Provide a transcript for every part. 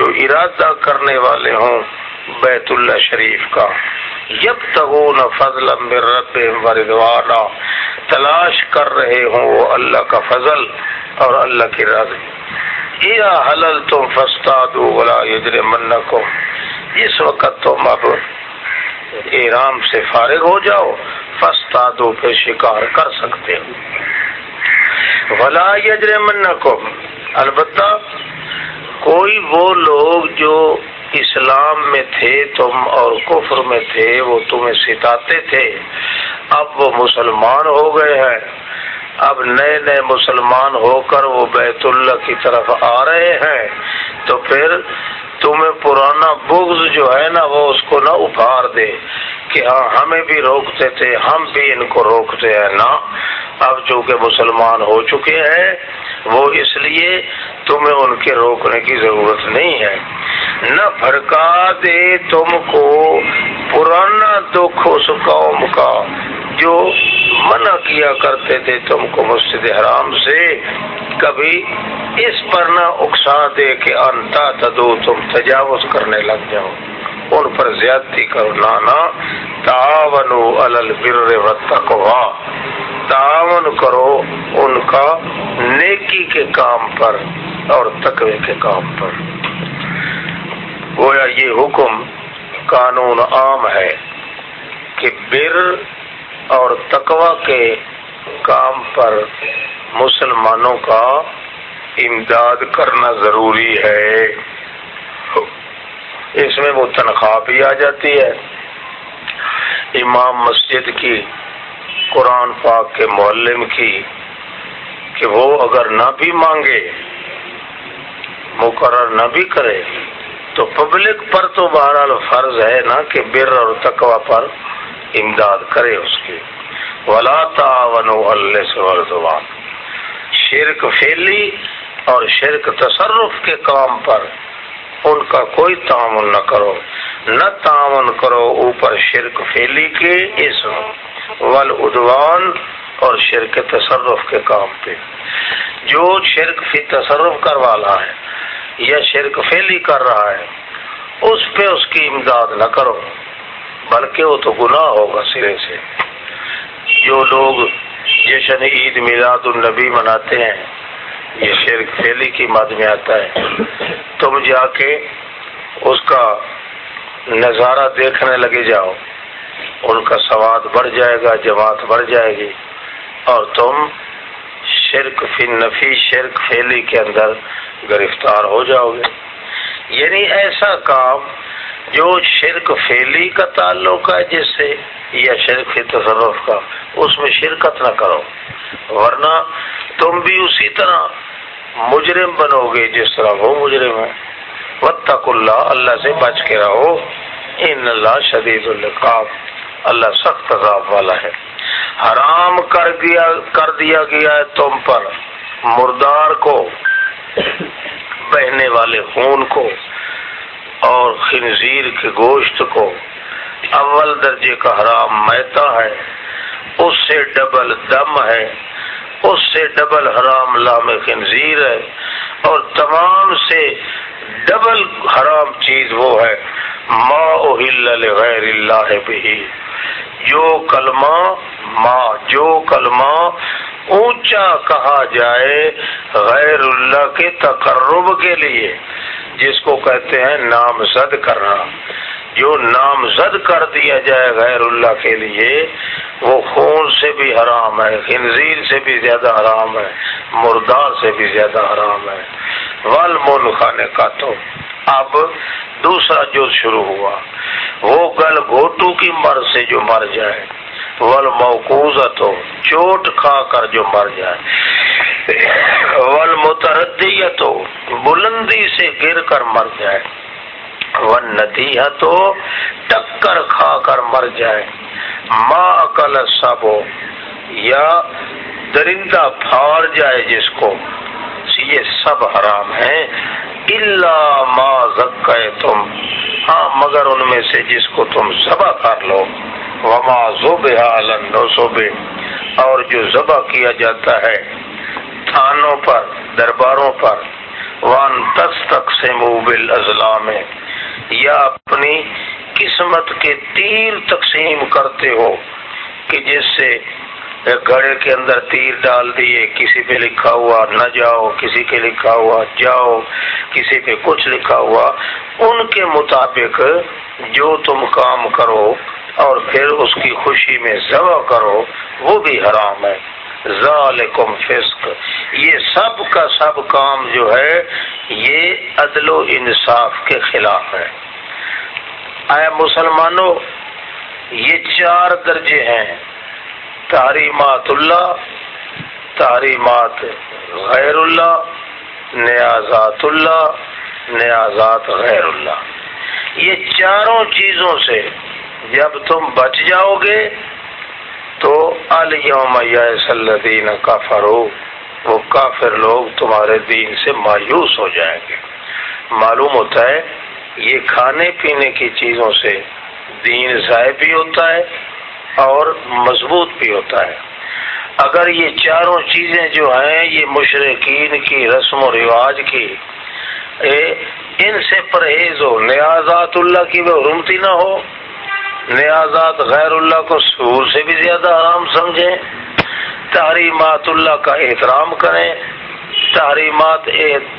جو ارادہ کرنے والے ہوں، بیت اللہ شریف کا۔ جب تغون فضل رب وردوانا تلاش کر رہے ہوں وہ اللہ کا فضل اور اللہ کی رض یا حلل تم فستا دو بلا یجر من کو اس وقت تم اب ایرام سے فارغ ہو جاؤ فستا دو پہ شکار کر سکتے ہو۔ ولا یجر من کو البتہ کوئی وہ لوگ جو اسلام میں تھے، تم اور کفر میں تھے، وہ تمہیں ستاتے تھے۔ اب وہ مسلمان ہو گئے ہیں۔ اب نئے نئے مسلمان ہو کر وہ بیت اللہ کی طرف آ رہے ہیں۔ تو پھر تمہیں پرانا بغض جو ہے نا، وہ اس کو نہ ابھار دے۔ کہ ہاں ہمیں بھی روکتے تھے، ہم بھی ان کو روکتے ہیں۔ نا اب چونکہ مسلمان ہو چکے ہیں، وہ اس لیے تمہیں ان کے روکنے کی ضرورت نہیں ہے۔ نہ بھڑکا دے تم کو پرانا دکھ اس قوم کا جو منع کیا کرتے تھے تم کو مسجد حرام سے۔ کبھی اس پر نہ اکسا دے کہ انتا تدو، تم تجاوز کرنے لگ جاؤ۔ ان پر زیادتی کرو نانا تعاون البر وتقوا تعاون کرو ان کا نیکی کے کام پر اور تقوی کے کام پر۔ گویا یہ حکم قانون عام ہے کہ بر اور تقوا کے کام پر مسلمانوں کا امداد کرنا ضروری ہے۔ اس میں وہ تنخواہ بھی آ جاتی ہے۔ امام مسجد کی قرآن پاک کے معلم کی کہ وہ اگر نہ بھی مانگے، مقرر نہ بھی کرے، تو پبلک پر تو بہرحال فرض ہے نا کہ بر اور تقوا پر امداد کرے اس کی۔ ولا تعاون شرک فیلی اور شرک تصرف کے کام پر ان کا کوئی تعاون نہ کرو۔ نہ تعاون کرو اوپر شرک فیلی کے، اس ول ادوان اور شرک تصرف کے کام پہ۔ جو شرک فی تصرف کر والا ہے یا شرک فیلی کر رہا ہے، اس پہ اس کی امداد نہ کرو، بلکہ وہ تو گناہ ہوگا سرے سے۔ جو لوگ جشن عید میلاد النبی مناتے ہیں یہ شرک فیلی کی مد میں آتا ہے۔ تم جا کے اس کا نظارہ دیکھنے لگے جاؤ۔ ان کا سواد بڑھ جائے گا جماعت بڑھ جائے گی۔ اور تم شرک فی نفی شرک فیلی کے اندر گرفتار ہو جاؤ گے۔ یعنی ایسا کام جو شرک فیلی کا تعلق ہے جس سے یا شرک تصرف کا، اس میں شرکت نہ کرو۔ ورنہ تم بھی اسی طرح مجرم بنو گے، جس طرح وہ مجرم ہے وطق اللہ اللہ سے بچ کے رہو۔ ان اللہ شدید القاب اللہ سخت عذاب والا ہے۔ حرام کر دیا کر دیا گیا ہے تم پر۔ مردار کو، بہنے والے خون کو۔ اور خنزیر کے گوشت کو اول درجے کا حرام میتا ہے، اس سے ڈبل دم ہے، اس سے ڈبل حرام لام خنزیر ہے، اور تمام سے ڈبل حرام چیز وہ ہے۔ ما غیر اللہ بھی جو کلمہ ماں جو کلمہ اونچا کہا جائے غیر اللہ کے تقرب کے لیے، جس کو کہتے ہیں نامزد کرنا۔ جو نامزد کر دیا جائے غیر اللہ کے لیے، وہ خون سے بھی حرام ہے، خنزیر سے بھی زیادہ حرام ہے مردار سے بھی زیادہ حرام ہے۔ ول من خانے کا تو اب دوسرا جو شروع ہوا۔ وہ گل گھوٹو کی مر سے جو مر جائے۔ ول موقوزت ہو چوٹ کھا کر جو مر جائے۔ ول متردیت ہو بلندی سے گر کر مر جائے۔ ون ندیہ تو ٹکر کھا کر مر جائے۔ ماں عقل سب ہو یا درندہ پھاڑ جائے جس کو۔ یہ سب حرام ہے اللہ ما زکے تم ہاں مگر ان میں سے جس کو تم ذبح کر لو۔ وما زبہ زبے اور جو ذبح کیا جاتا ہے تھانوں پر، درباروں پر۔ وان تس تک سے موبل ازلام یا اپنی قسمت کے تیر تقسیم کرتے ہو کہ جس سے گھڑے کے اندر تیر ڈال دیے، کسی پہ لکھا ہوا نہ جاؤ، کسی کے لکھا ہوا جاؤ، کسی پہ کچھ لکھا ہوا۔ ان کے مطابق جو تم کام کرو اور پھر اس کی خوشی میں ذبح کرو، وہ بھی حرام ہے۔ ذالکم فسق۔ یہ سب کا سب کام جو ہے، یہ عدل و انصاف کے خلاف ہے۔ اے مسلمانوں، یہ چار درجے ہیں۔ تحریمات اللہ، تحریمات غیر اللہ، نیازات اللہ، نیازات غیر اللہ۔ یہ چاروں چیزوں سے جب تم بچ جاؤ گے تو الوم الدین کافر ہو وہ کافر لوگ تمہارے دین سے مایوس ہو جائیں گے۔ معلوم ہوتا ہے، یہ کھانے پینے کی چیزوں سے دین ضائع بھی ہوتا ہے اور مضبوط بھی ہوتا ہے۔ اگر یہ چاروں چیزیں جو ہیں، یہ مشرقین کی رسم و رواج کی ان سے پرہیز ہو، نیازات اللہ کی وہ حرمتی نہ ہو، نیازات غیر اللہ کو سور سے بھی زیادہ حرام سمجھیں، تحریمات اللہ کا احترام کریں، تحریمات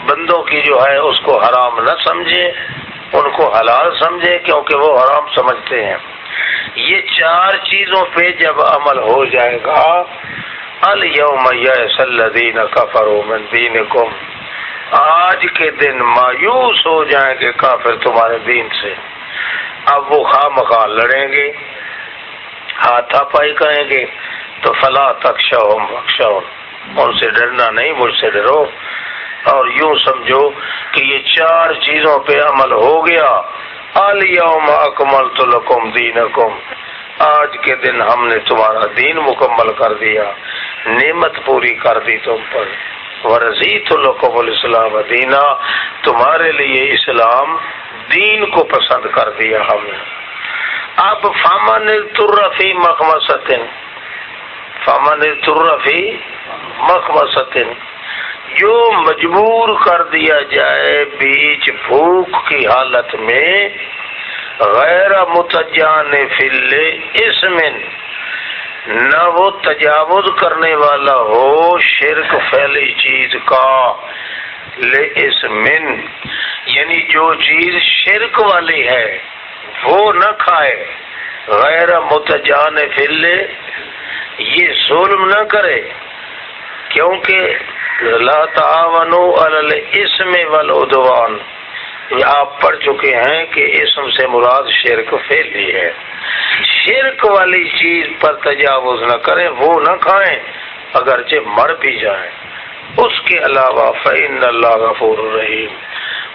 بندوں کی جو ہے، اس کو حرام نہ سمجھیں، ان کو حلال سمجھیں، کیونکہ وہ حرام سمجھتے ہیں۔ یہ چار چیزوں پہ جب عمل ہو جائے گا الوم الدین کفر من دینکم۔ آج کے دن مایوس ہو جائیں گے کافر تمہارے دین سے۔ اب وہ خواہ مخواہ لڑیں گے ہاتھا پائی کریں گے۔ تو فلاں تک شوم ان سے ڈرنا نہیں، مجھ سے ڈرو۔ اور یوں سمجھو کہ یہ چار چیزوں پہ عمل ہو گیا۔ الیوم اکمل تو لکم دین آج کے دن ہم نے تمہارا دین مکمل کر دیا، نعمت پوری کر دی تم پر۔ ورزی تو لکم الاسلام دینا، تمہارے لیے اسلام دین کو پسند کر دیا ہم نے۔ اب فامن ترفی مخمسن فامن ترفی مخمسن جو مجبور کر دیا جائے بیچ بھوک کی حالت میں، غیر متجان فل اس میں نہ وہ تجاوز کرنے والا ہو، شرک پھیلی چیز کا لے اس من یعنی جو چیز شرک والی ہے، وہ نہ کھائے، غیر متجان فل، یہ ظلم نہ کرے، کیونکہ لا تعاونوا علی الاسم والعدوان۔ یہ آپ پڑھ چکے ہیں کہ اسم سے مراد شرک پھیلی ہے۔ شرک والی چیز پر تجاوز نہ کریں، وہ نہ کھائیں، اگرچہ مر بھی جائیں۔ اس کے علاوہ فعن اللہ غفور الرحیم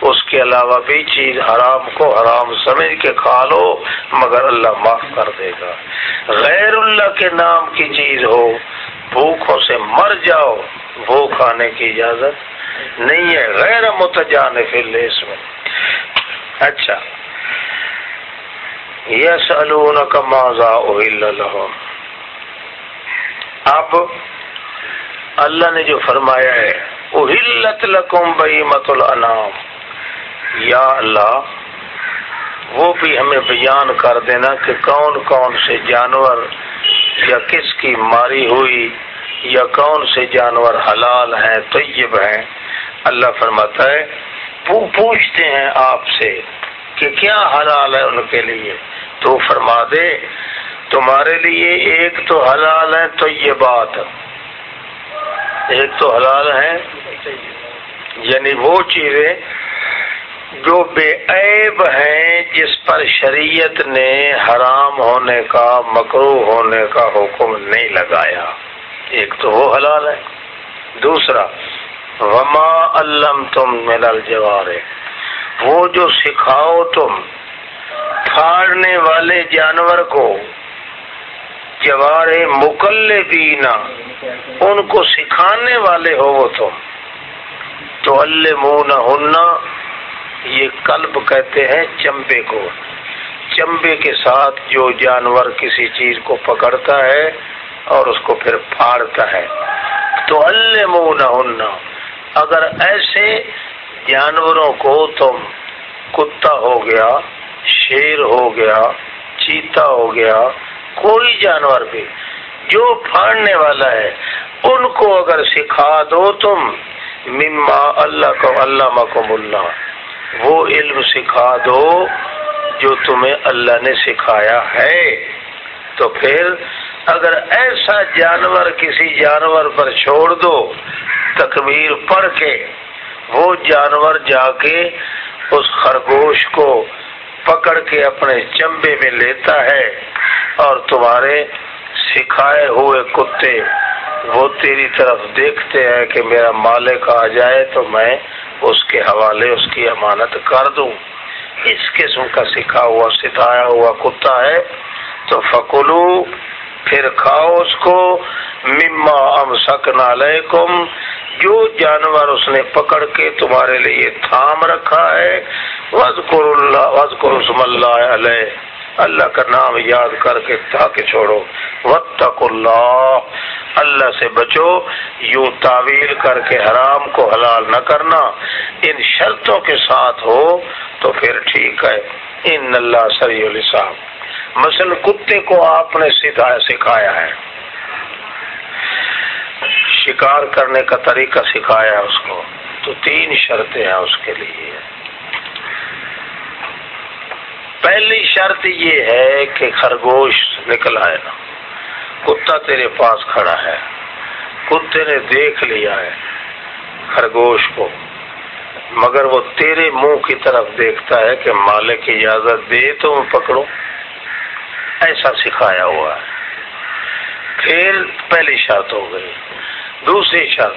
اس کے علاوہ بھی چیز حرام کو حرام سمجھ کے کھا لو، مگر اللہ معاف کر دے گا۔ غیر اللہ کے نام کی چیز ہو، بھوکوں سے مر جاؤ۔ وہ کھانے کی اجازت نہیں ہے، غیر متجان فل اس میں۔ اچھا۔ یس کا ماضا اب اللہ نے جو فرمایا ہے اہلت لکم بئی مت الانام یا اللہ، وہ بھی ہمیں بیان کر دینا کہ کون کون سے جانور یا کس کی ماری ہوئی یا کون سے جانور حلال ہیں، طیب ہیں؟ اللہ فرماتا ہے پوچھتے ہیں آپ سے کہ کیا حلال ہے ان کے لیے؟ تو فرما دے، تمہارے لیے ایک تو حلال ہے تو یہ بات ایک تو حلال ہے یعنی وہ چیزیں جو بے عیب ہیں جس پر شریعت نے حرام ہونے کا مکرو ہونے کا حکم نہیں لگایا۔ ایک تو وہ حلال ہے، دوسرا، وما علم تم ملل جوارے وہ جو سکھاؤ تم پھاڑنے والے جانور کو، جوار مکل دینا ان کو سکھانے والے ہو وہ تم۔ تو اللہ منہ نہ یہ کلب کہتے ہیں چمبے کو۔ چمبے کے ساتھ جو جانور کسی چیز کو پکڑتا ہے اور اس کو پھر پھاڑتا ہے۔ تو اللہ منہ نہ اگر ایسے جانوروں کو تم کتا ہو گیا، شیر ہو گیا، چیتا ہو گیا، کوئی جانور بھی جو پھاڑنے والا ہے، ان کو اگر سکھا دو تم، مما اللہ کو اللہ کو ملا وہ علم سکھا دو جو تمہیں اللہ نے سکھایا ہے۔ تو پھر اگر ایسا جانور کسی جانور پر چھوڑ دو، تکبیر پڑھ کے وہ جانور جا کے اس خرگوش کو پکڑ کے اپنے چمبے میں لیتا ہے اور تمہارے سکھائے ہوئے کتے وہ تیری طرف دیکھتے ہیں کہ میرا مالک آ جائے تو میں اس کے حوالے اس کی امانت کر دوں۔ اس قسم کا سکھا ہوا، ستایا ہوا کتا ہے۔ تو فکلو پھر کھاؤ اس کو، مما ام سک علیکم، جو جانور اس نے پکڑ کے تمہارے لیے تھام رکھا ہے وزقر اللہ وزقر اللہ علیہ۔ اللہ کا نام یاد کر کے تاکہ چھوڑو۔ وطق اللہ اللہ سے بچو۔ یوں تعویل کر کے حرام کو حلال نہ کرنا۔ ان شرطوں کے ساتھ ہو تو پھر ٹھیک ہے۔ ان اللہ سری السلام مثلا کتے کو آپ نے سکھایا ہے۔ شکار کرنے کا طریقہ سکھایا ہے اس کو۔ تو تین شرطیں ہیں اس کے لیے۔ پہلی شرط یہ ہے کہ خرگوش نکل آئے۔ نا کتا تیرے پاس کھڑا ہے۔ کتے نے دیکھ لیا ہے خرگوش کو۔ مگر وہ تیرے منہ کی طرف دیکھتا ہے کہ مالک اجازت دے تو میں پکڑوں ایسا سکھایا ہوا ہے۔ پھر پہلی شرط ہو گئی۔ دوسری شرط،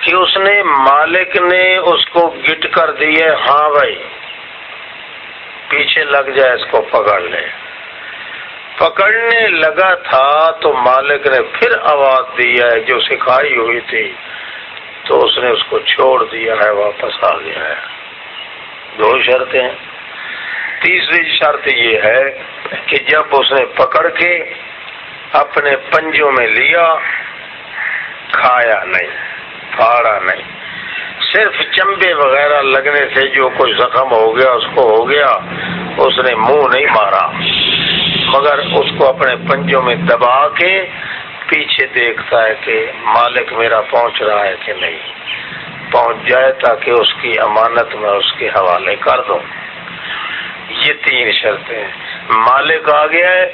کہ اس نے مالک نے اس کو گٹ کر دیے ہاں بھائی، پیچھے لگ جائے اس کو پکڑ لے۔ پکڑنے لگا تھا تو مالک نے پھر آواز دیا ہے، جو سکھائی ہوئی تھی، تو اس نے اس کو چھوڑ دیا ہے، واپس آ گیا ہے۔ دو شرطیں۔ تیسری شرط یہ ہے کہ جب اس نے پکڑ کے اپنے پنجوں میں لیا، کھایا نہیں، پھاڑا نہیں۔ صرف چمبے وغیرہ لگنے سے جو کوئی زخم ہو گیا، اس کو ہو گیا، اس نے منہ نہیں مارا۔ مگر اس کو اپنے پنجوں میں دبا کے پیچھے دیکھتا ہے کہ مالک میرا پہنچ رہا ہے کہ نہیں۔ پہنچ جائے تاکہ اس کی امانت میں اس کے حوالے کر دوں۔ یہ تین شرطیں مالک آ گیا ہے،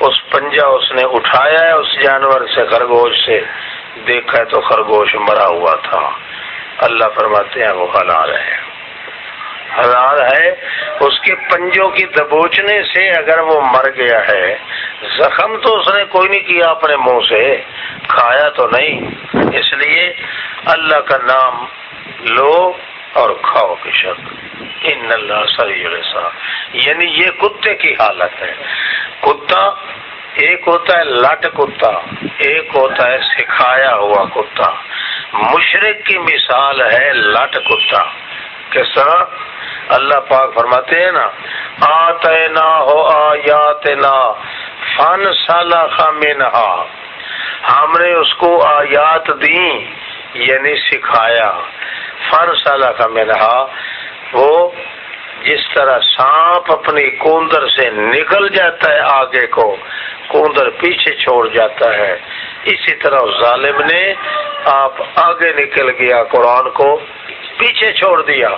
اس پنجا اس نے اٹھایا ہے، اس جانور سے خرگوش سے۔ دیکھا ہے تو خرگوش مرا ہوا تھا۔ اللہ فرماتے ہیں، وہ حلال ہے۔ حلال ہے، اس کے پنجوں کی دبوچنے سے اگر وہ مر گیا ہے، زخم تو اس نے کوئی نہیں کیا اپنے منہ سے، کھایا تو نہیں۔ اس لیے اللہ کا نام لو اور کھاؤ بے شک۔ ان اللہ سری یعنی یہ کتے کی حالت ہے۔ کتا، ایک ہوتا ہے لٹ کتا، ایک ہوتا ہے سکھایا ہوا کتا۔ مشرق کی مثال ہے لٹ کتا۔ کس طرح؟ اللہ پاک فرماتے ہیں نا آتے نہ ہو آیات نا فن سالہ خامن ہم نے اس کو آیات دی یعنی سکھایا۔ فن سالہ کا منہا وہ جس طرح سانپ اپنی کوندر سے نکل جاتا ہے آگے کو، کوندر پیچھے چھوڑ جاتا ہے۔ اسی طرح ظالم نے آپ آگے نکل گیا، قرآن کو پیچھے چھوڑ دیا۔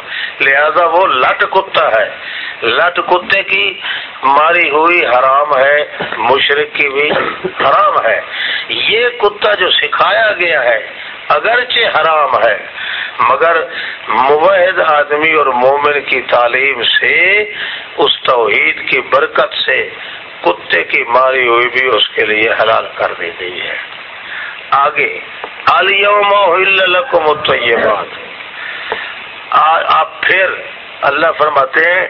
لہذا وہ لٹ کتا ہے۔ لٹ کتے کی ماری ہوئی حرام ہے مشرق کی بھی حرام ہے۔ یہ کتا جو سکھایا گیا ہے اگرچہ حرام ہے، مگر مبحد آدمی اور مومن کی تعلیم سے، اس توحید کی برکت سے کتے کی ماری ہوئی بھی اس کے لیے حلال کر دی گئی ہے۔ آگے الکم یہ آپ پھر اللہ فرماتے ہیں،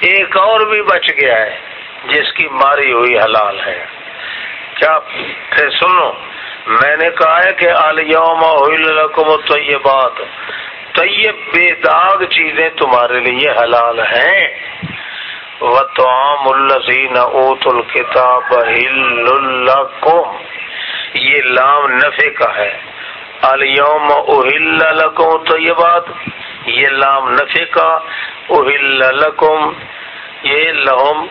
ایک اور بھی بچ گیا ہے، جس کی ماری ہوئی حلال ہے۔ کیا پھر سنو؟ میں نے کہا ہے کہ علیوم الکم یہ بات طیب، بے داغ چیزیں تمہارے لیے حلال ہیں۔ وطعام الذین اوت الکتاب ہل یہ لام نفع کا ہے۔ الیوم اہل لکم تو یہ بات یہ لام نفے کا۔ اہل لکم، یہ لہم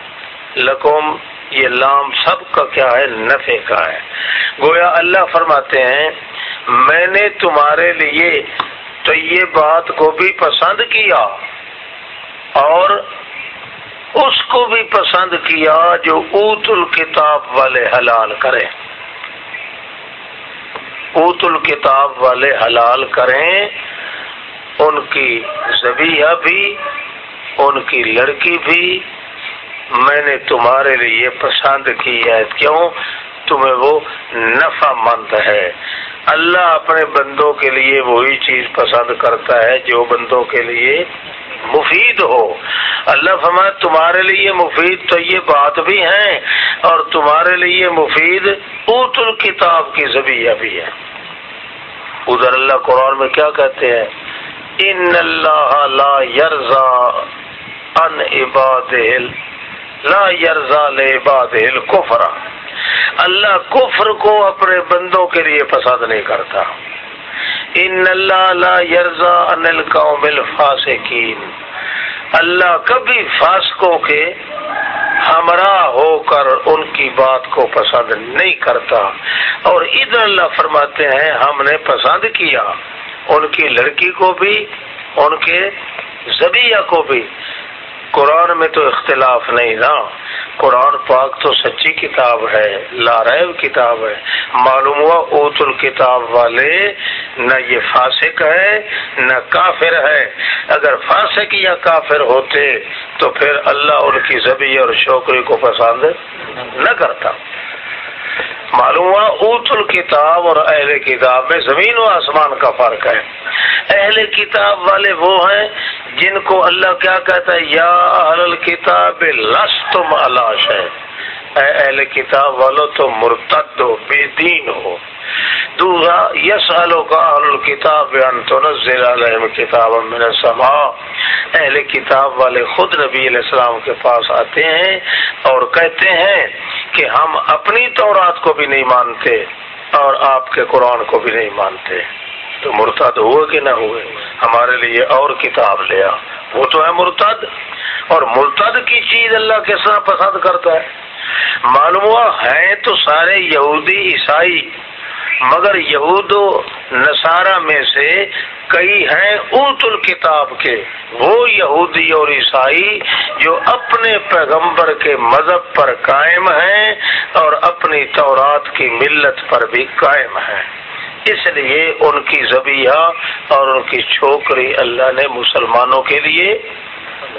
لکم۔ یہ لام سب کا کیا ہے نفے کا ہے۔ گویا اللہ فرماتے ہیں، میں نے تمہارے لیے تو یہ بات کو بھی پسند کیا اور اس کو بھی پسند کیا جو اوت الکتاب والے حلال کریں۔ اوت الکتاب والے حلال کریں، ان کی زبیہ بھی، ان کی لڑکی بھی میں نے تمہارے لیے پسند کی ہے۔ کیوں؟ تمہیں وہ نفع مند ہے۔ اللہ اپنے بندوں کے لیے وہی چیز پسند کرتا ہے جو بندوں کے لیے مفید ہو۔ اللہ فرمائے تمہارے لیے مفید تو یہ بات بھی ہے اور تمہارے لیے مفید اوت الکتاب کی زبیہ بھی ہے۔ ادھر اللہ قرآن میں کیا کہتے ہیں؟ ان اللہ لا یرزا ان عباد لا یرزا لعباد الکفر اللہ کفر کو اپنے بندوں کے لیے پسند نہیں کرتا۔ ان اللہ لا یرزا ان القوم الفاسقین۔ اللہ کبھی فاسقوں کے ہمراہ ہو کر ان کی بات کو پسند نہیں کرتا۔ اور ادھر اللہ فرماتے ہیں، ہم نے پسند کیا۔ ان کی لڑکی کو بھی، ان کے زبیہ کو بھی۔ قرآن میں تو اختلاف نہیں نا۔ قرآن پاک تو سچی کتاب ہے لاریب کتاب ہے۔ معلوم ہوا اوت الکتاب والے نہ یہ فاسق ہے، نہ کافر ہے۔ اگر فاسق یا کافر ہوتے تو پھر اللہ ان کی زبی اور شوکری کو پسند نہ کرتا۔ معلوم ہوا اوت الکتاب اور اہل کتاب میں زمین و آسمان کا فرق ہے۔ اہل کتاب والے وہ ہیں جن کو اللہ کیا کہتا ہے، یا اہل کتاب لس تم ہے اے اہل کتاب والو تو مرتد ہو، بے دین ہو۔ دوسرا یس کا اہل کتاب علیہم کتاب من اہل کتاب والے خود نبی علیہ السلام کے پاس آتے ہیں اور کہتے ہیں کہ ہم اپنی تورات کو بھی نہیں مانتے اور آپ کے قرآن کو بھی نہیں مانتے۔ تو مرتد ہوئے کہ نہ ہوئے؟ ہمارے لیے اور کتاب لیا وہ تو ہے مرتد اور مرتد کی چیز اللہ کس طرح پسند کرتا ہے۔ معلوم ہوا ہے تو سارے یہودی عیسائی، مگر یہود و نصارہ میں سے کئی ہیں اوت الکتاب کے۔ وہ یہودی اور عیسائی جو اپنے پیغمبر کے مذہب پر قائم ہیں اور اپنی تورات کی ملت پر بھی قائم ہیں۔ اس لیے ان کی زبیہ اور ان کی چھوکری اللہ نے مسلمانوں کے لیے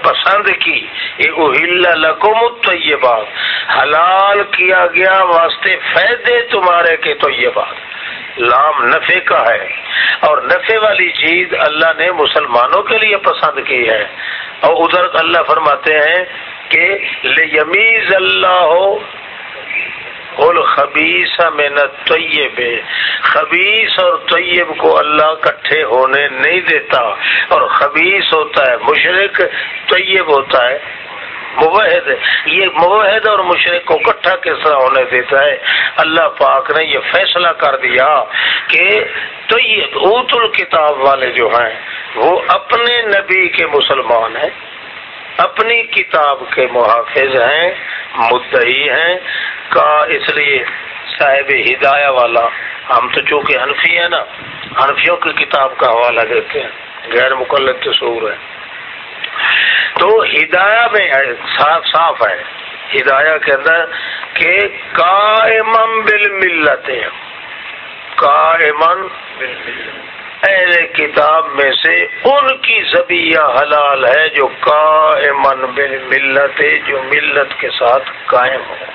پسند کی۔ لکم الطیبات حلال کیا گیا واسطے فائدے تمہارے کے تو یہ بات لام نفے کا ہے۔ اور نفے والی چیز اللہ نے مسلمانوں کے لیے پسند کی ہے۔ اور ادھر اللہ فرماتے ہیں کہ لیمیز اللہ ہو خبیص میں نہ طیب خبیص اور طیب کو اللہ کٹھے ہونے نہیں دیتا۔ اور خبیص ہوتا ہے مشرق طیب ہوتا ہے مبحد یہ مبحد اور مشرق کو کٹھا کس طرح ہونے دیتا ہے؟ اللہ پاک نے یہ فیصلہ کر دیا کہ تو یہ اوت الکتاب والے جو ہیں، وہ اپنے نبی کے مسلمان ہیں۔ اپنی کتاب کے محافظ ہیں، مدعی ہیں، کا اس لیے صاحب ہدایہ والا، ہم تو چونکہ حنفی ہیں نا، حنفیوں کی کتاب کا حوالہ دیتے ہیں، غیر مقلد تصور ہے۔ تو ہدایہ میں صاف صاف ہے، ہدایہ کے اندر کہ کائمن بل ملت کائمن اہل کتاب میں سے ان کی زبیہ حلال ہے جو قائمن بالملت جو ملت کے ساتھ قائم ہو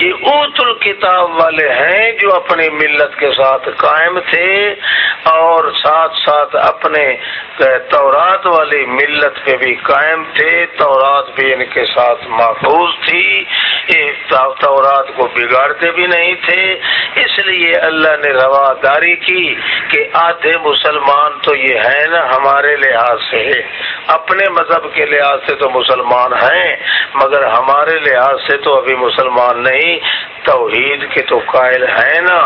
یہ اوت الکتاب والے ہیں جو اپنی ملت کے ساتھ قائم تھے اور ساتھ ساتھ اپنے تورات والی ملت پہ بھی قائم تھے۔ تورات بھی ان کے ساتھ محفوظ تھی۔ تورات کو بگاڑتے بھی نہیں تھے۔ اس لیے اللہ نے رواداری کی کہ آدھے مسلمان تو یہ ہے نا ہمارے لحاظ سے۔ اپنے مذہب کے لحاظ سے تو مسلمان ہیں، مگر ہمارے لحاظ سے تو ابھی مسلمان نہیں۔ توحید کے تو قائل ہے نا۔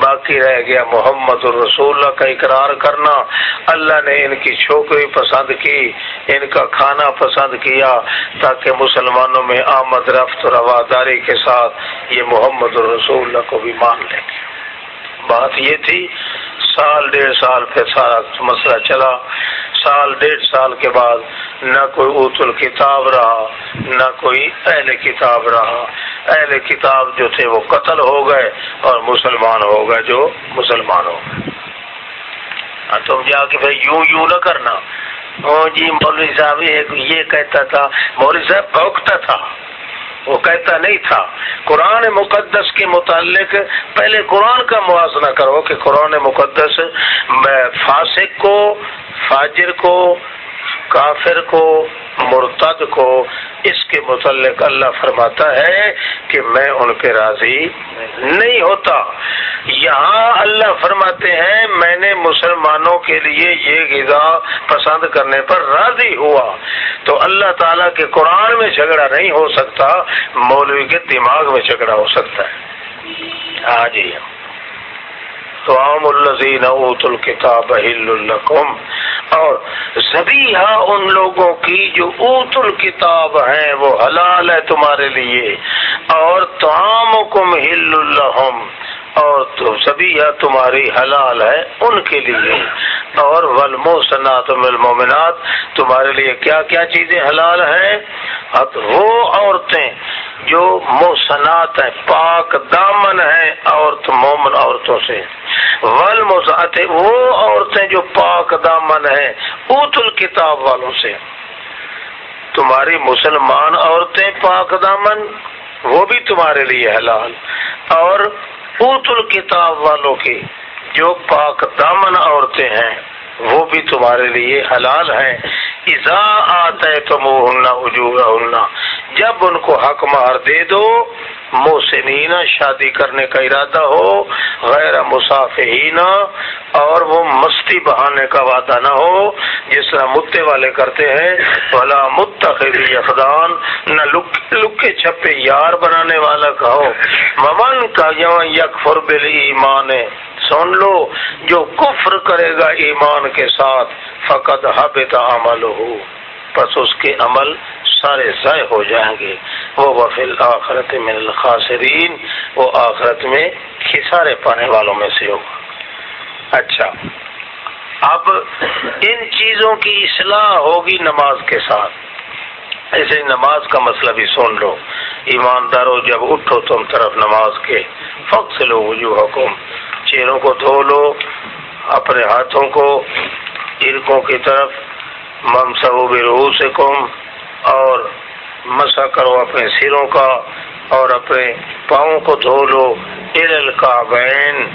باقی رہ گیا محمد الرسول، اللہ کا اقرار کرنا۔ اللہ نے ان کی چھوکری پسند کی، ان کا کھانا پسند کیا، تاکہ مسلمانوں میں آمد، رفت رواداری کے ساتھ یہ محمد الرسول اللہ کو بھی مان لیں۔ گے بات یہ تھی، سال، ڈیڑھ سال پہ سارا مسئلہ چلا۔ سال، ڈیڑھ سال کے بعد نہ کوئی اوت الکتاب رہا، نہ کوئی اہل کتاب رہا۔ اہل کتاب جو تھے وہ قتل ہو گئے اور مسلمان ہو گئے جو مسلمان ہو گئے۔ ہاں، تم جا کے بھائی یوں یوں نہ کرنا۔ ہاں جی مولوی صاحب یہ کہتا تھا، مولوی صاحب بھوکتا تھا۔ وہ کہتا نہیں تھا۔ قرآن مقدس کے متعلق پہلے قرآن کا موازنہ کرو کہ قرآن مقدس فاسق کو، فاجر کو کافر کو، مرتد کو اس کے متعلق اللہ فرماتا ہے کہ میں ان پہ راضی نہیں ہوتا۔ یہاں اللہ فرماتے ہیں، میں نے مسلمانوں کے لیے یہ غذا پسند کرنے پر راضی ہوا۔ تو اللہ تعالیٰ کے قرآن میں جھگڑا نہیں ہو سکتا، مولوی کے دماغ میں جھگڑا ہو سکتا ہے۔ ہاں جی۔ تو عام الزین اوت الکتاب الکم اور زبیہ ان لوگوں کی جو اوت الکتاب ہیں، وہ حلال ہے تمہارے لیے، اور تعام کم ہل الحم اور سبھی تمہاری حلال ہے ان کے لیے، اور ولمو صنعت المومنات تمہارے لیے کیا کیا چیزیں حلال ہیں؟ وہ عورتیں جو موسنات ہیں، پاک دامن ہیں، عورت مومن عورتوں سے۔ ولمسات وہ عورتیں جو پاک دامن ہیں، اوت الکتاب والوں سے۔ تمہاری مسلمان عورتیں پاک دامن، وہ بھی تمہارے لیے حلال۔ اور اوت الکتاب والوں کی جو پاک دامن عورتیں ہیں، وہ بھی تمہارے لیے حلال ہیں۔ ایزا آتے تو منہ جب ان کو حق مار دے دو موسنین شادی کرنے کا ارادہ ہو، غیر مسافین اور وہ مستی بہانے کا وعدہ نہ ہو، جس طرح متے والے کرتے ہیں بلا متخری افدان نہ لکے چھپے یار بنانے والا کہو ممن کا یو یک ایمان سن لو، جو کفر کرے گا ایمان کے ساتھ فقط حبت عمل ہو بس اس کے عمل سارے ضائع ہو جائیں گے۔ وہ وفیل آخرت میں الخاصرین وہ آخرت میں کھسارے پانے والوں میں سے ہوگا۔ اچھا۔ اب ان چیزوں کی اصلاح ہوگی نماز کے ساتھ۔ ایسے نماز کا مسئلہ بھی سن لو۔ ایماندارو، جب اٹھو تم طرف نماز کے فخ سے لو وجوہ حکم چہروں کو دھو لو، اپنے ہاتھوں کو ارکوں کی طرف ممسو برو سے کم اور مسا کرو اپنے سروں کا، اور اپنے پاؤں کو دھو لو ارل کا بین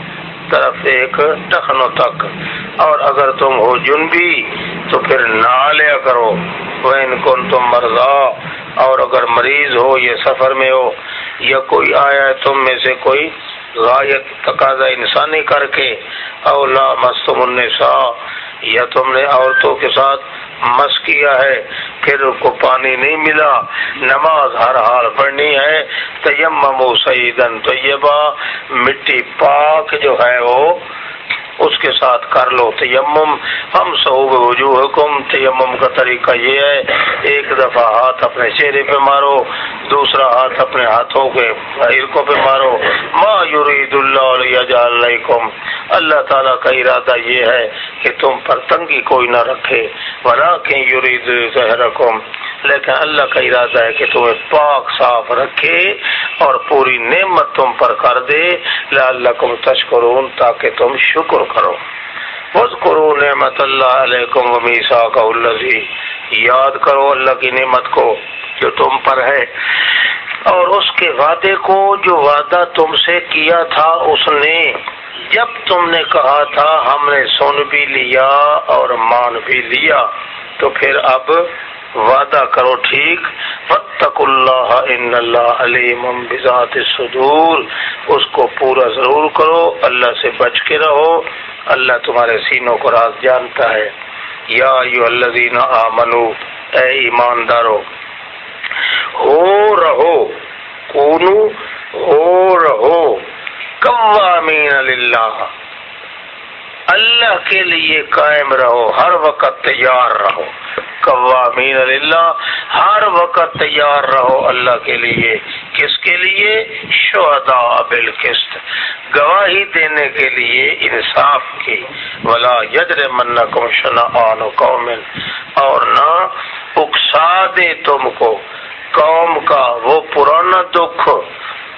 طرف ایک ٹخنوں تک۔ اور اگر تم ہو جنبی تو پھر نہ لیا کرو۔ وین کن تم مرضا اور اگر مریض ہو یا سفر میں ہو، یا کوئی آیا ہے تم میں سے کوئی غایت تقاضا انسانی کر کے اولا مستم النساء یا تم نے عورتوں کے ساتھ مس کیا ہے، پھر ان کو پانی نہیں ملا، نماز ہر حال پڑھنی ہے تیمم سعیدن طیبہ مٹی پاک جو ہے وہ اس کے ساتھ کر لو تیمم، ہم سہوب وجوہ حکم تیمم کا طریقہ یہ ہے، ایک دفعہ ہاتھ اپنے چہرے پہ مارو، دوسرا ہاتھ اپنے ہاتھوں کے عرقوں پہ مارو۔ ما یرید اللہ علیہ علیکم۔ اللہ تعالیٰ کا ارادہ یہ ہے کہ تم پر تنگی کوئی نہ رکھے بنا کہ یورید ظہرکم لیکن اللہ کا ارادہ ہے کہ تمہیں پاک صاف رکھے۔ اور پوری نعمت تم پر کر دے، لعلکم تشکرون، تاکہ تم شکر کرو۔ کرو نعمت اللہ علیکم ومیسا کا اللہ یاد کرو اللہ کی نعمت کو جو تم پر ہے، اور اس کے وعدے کو جو وعدہ تم سے کیا تھا، اس نے جب تم نے کہا تھا، ہم نے سن بھی لیا اور مان بھی لیا۔ تو پھر اب وعدہ کرو ٹھیک۔ فتق اللہ ان اللہ علیم بذات صدور اس کو پورا ضرور کرو، اللہ سے بچ کے رہو۔ اللہ تمہارے سینوں کو راز جانتا ہے۔ یا یو الذین آمنو اے ایماندارو، ہو رہو، کونو، ہو رہو۔ قوامین اللہ اللہ کے لیے قائم رہو، ہر وقت تیار رہو۔ قوامین اللہ ہر وقت تیار رہو اللہ کے لیے۔ کس کے لیے؟ شہدا بالقسط۔ گواہی دینے کے لیے، انصاف کی۔ ولا یجر من کم شنا قومن اور نہ اکسا دے تم کو۔ قوم کا وہ پرانا دکھ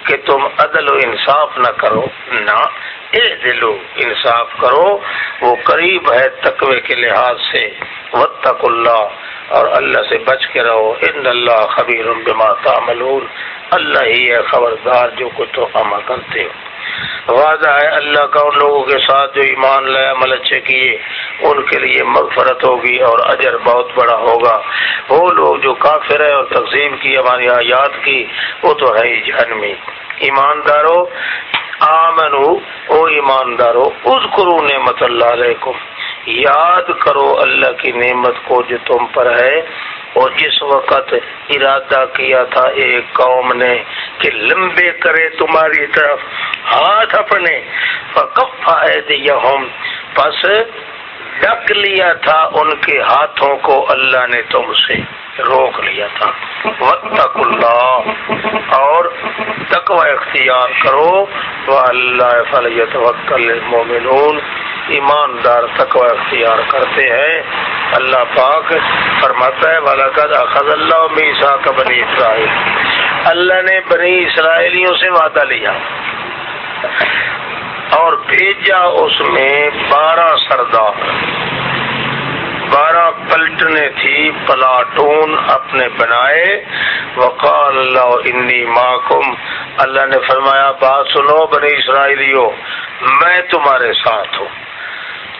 کہ تم عدل و انصاف نہ کرو، نہ اے دلو انصاف کرو۔ وہ قریب ہے تقوی کے لحاظ سے۔ وطق اللہ اور اللہ سے بچ کے رہو۔ ان اللہ خبیر بما تعملون۔ اللہ ہی ہے خبردار جو کچھ تو عمل کرتے ہو۔ واضح ہے اللہ کا ان لوگوں کے ساتھ جو ایمان لائے عمل اچھے کیے، ان کے لیے مغفرت ہوگی اور اجر بہت بڑا ہوگا۔ وہ لوگ جو کافر ہے اور تقسیم کی ہماری آیات کی، وہ تو ہے ہی جہنمی۔ ایمانداروں آمنو، او ایماندارو اس کرو نعمت اللہ علیکم۔ یاد کرو اللہ کی نعمت کو جو تم پر ہے اور جس وقت ارادہ کیا تھا، ایک قوم نے کہ لمبے کرے تمہاری طرف، ہاتھ اپنے پس ڈک لیا تھا ان کے ہاتھوں کو، اللہ نے تم سے روک لیا تھا۔ وطق اللہ اور تقوی اختیار کرو۔ وہ اللہ فلیت وکل مومنون ایماندار تقوی اختیار کرتے ہیں۔ اللہ پاک فرماتا ہے والا اخذ اللہ میسا کا بنی اسرائیل اللہ نے بنی اسرائیلیوں سے وعدہ لیا۔ اور بھیجا اس میں بارہ سردار۔ بارہ پلٹنے تھی، پلاٹون اپنے بنائے۔ وقال اللہ انی ماکم اللہ نے فرمایا، بات سنو بنی اسرائیلیوں میں تمہارے ساتھ ہوں۔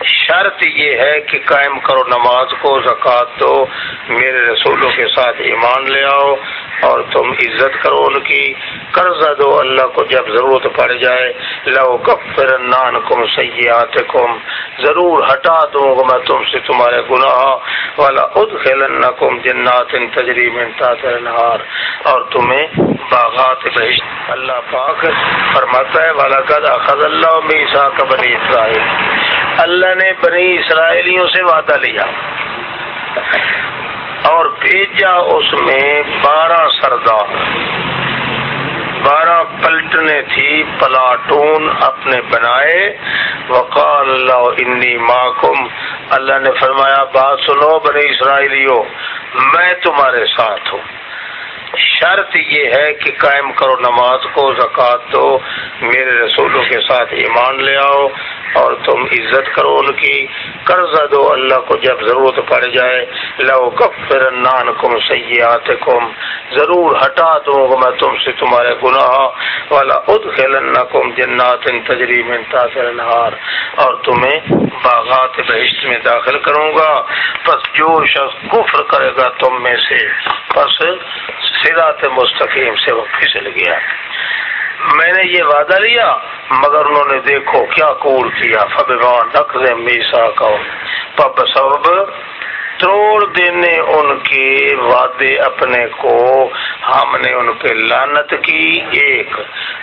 شرط یہ ہے کہ قائم کرو نماز کو، زکوٰۃ دو، میرے رسولوں کے ساتھ ایمان لے آؤ۔ اور تم عزت کرو ان کی قرضہ دو اللہ کو جب ضرورت پڑ جائے۔ لو کفر نان کم سیات کم ضرور ہٹا دوں گا میں تم سے تمہارے گناہ۔ والا اد خیلن کم جنات ان تجریب نہار اور تمہیں باغات بھیج اللہ پاک فرماتا ہے والا قد اخذ اللہ میسا کا بنی اسرائیل اللہ نے بنی اسرائیلیوں سے وعدہ لیا۔ اور بھیجا اس میں بارہ سردار۔ بارہ پلٹنے تھی، پلاٹون اپنے بنائے۔ وقال اللہ انی ماکم۔ اللہ نے فرمایا، بات سنو بنی اسرائیلیوں، میں تمہارے ساتھ ہوں۔ شرط یہ ہے کہ قائم کرو نماز کو، زکوٰۃ دو، میرے رسولوں کے ساتھ ایمان لے آؤ۔ اور تم عزت کرو ان کی، قرضہ دو اللہ کو جب ضرورت پڑ جائے۔ لو کفر نان کم سیات کم ضرور ہٹا دوں گا میں تم سے تمہارے گناہ۔ والا اد کم جنات ان تجریب تاثر اور تمہیں باغات بہشت میں داخل کروں گا۔ بس جو شخص کفر کرے گا تم میں سے بس سرات مستقیم سے وہ پھسل گیا۔ میں نے یہ وعدہ لیا، مگر انہوں نے دیکھو کیا کوڑ کیا۔ فبان نقل میسا کا پب سب توڑ دینے ان کے وعدے اپنے کو۔ ہم نے ان پہ لانت کی، ایک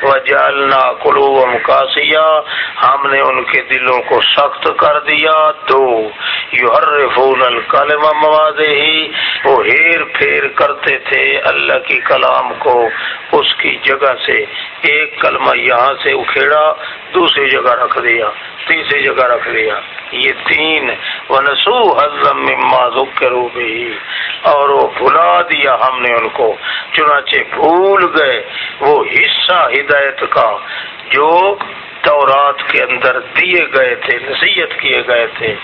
وجالنا قلوبم کاسیا ہم نے ان کے دلوں کو سخت کر دیا۔ دو، یحرفون الکلم مواد ہی وہ ہیر پھیر کرتے تھے اللہ کی کلام کو۔ اس کی جگہ سے ایک کلمہ یہاں سے اکھیڑا، دوسری جگہ رکھ دیا۔ تیسری جگہ رکھ دیا یہ تین ونسو حضم مما بھی اور وہ بھلا دیا ہم نے ان کو۔ چنانچہ بھول گئے وہ حصہ ہدایت کا جو تورات کے اندر دیے گئے تھے، نصیحت کیے گئے تھے۔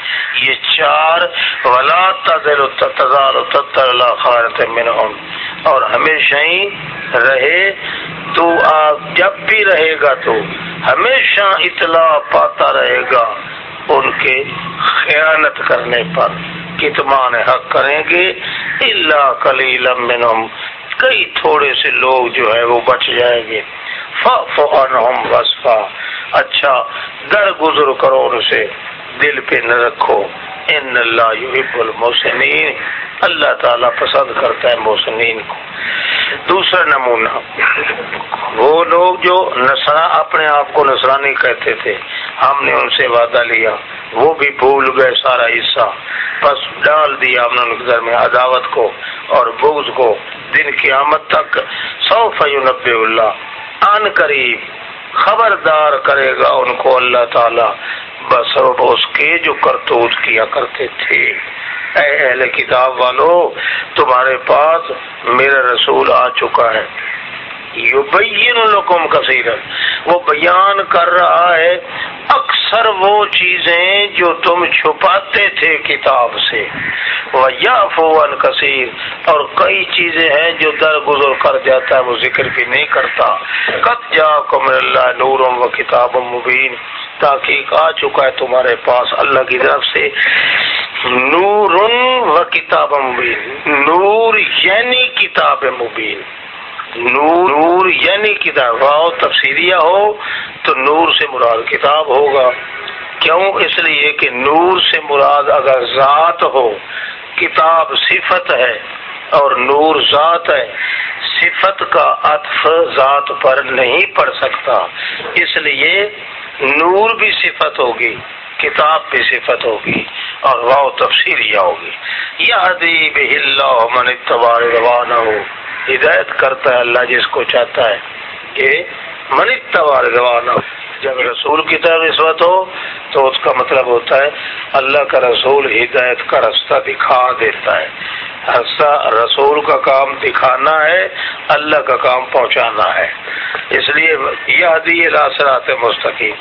یہ چار ولا تزل تزال تتر لا خارت منہم۔ اور ہمیشہ ہی رہے تو آپ جب بھی رہے گا تو۔ ہمیشہ اطلاع پاتا رہے گا ان کے خیانت کرنے پر کتمان حق کریں گے۔ اللہ کلیل منہم۔ کئی تھوڑے سے لوگ جو ہے وہ بچ جائیں گے۔ وصفا۔ اچھا در گزر کرو ان سے۔ دل پہ نہ رکھو۔ ان اللہ یحب المحسنین، اللہ تعالیٰ پسند کرتا ہے محسنین کو۔ دوسرا نمونہ، وہ لوگ جو نسرا اپنے آپ کو نسرانی کہتے تھے، ہم نے ان سے وعدہ لیا، وہ بھی بھول گئے سارا حصہ۔ بس ڈال دیا ہم نے ان کے گھر میں عداوت کو اور بغض کو۔ دن قیامت تک سو فیونب اللہ ان قریب خبردار کرے گا ان کو اللہ تعالی۔ بس اس کے جو کرتوت کیا کرتے تھے۔ اے اہل کتاب والو، تمہارے پاس میرا رسول آ چکا ہے۔ لکم کثیر وہ بیان کر رہا ہے اکثر وہ چیزیں جو تم چھپاتے تھے کتاب سے۔ یا فون کثیر۔ اور کئی چیزیں ہیں جو در گزر کر جاتا ہے، وہ ذکر بھی نہیں کرتا۔ کت جا کم اللہ نورم و کتاب مبین۔ تاکہ آ چکا ہے تمہارے پاس اللہ کی طرف سے۔ نور و کتاب مبین۔ نور یعنی کتاب مبین۔ نور نور یعنی کتاب واؤ تفصیلیہ ہو تو نور سے مراد کتاب ہوگا۔ کیوں؟ اس لیے کہ نور سے مراد اگر ذات ہو، کتاب صفت ہے اور نور ذات ہے، صفت کا عطف ذات پر نہیں پڑ سکتا۔ اس لیے نور بھی صفت ہوگی۔ کتاب پہ صفت ہوگی اور واؤ تفصیلیہ ہوگی یہ ادیب اللہ من اتبار روانہ ہو ہدایت کرتا ہے اللہ جس کو چاہتا ہے کہ من اتبار روانہ ہو جب رسول کی طرف نسبت ہو تو اس کا مطلب ہوتا ہے اللہ کا رسول ہدایت کا رستہ دکھا دیتا ہے۔ رسول کا کام دکھانا ہے، اللہ کا کام پہنچانا ہے۔ اس لیے یہ حدی راسرات مستقیم۔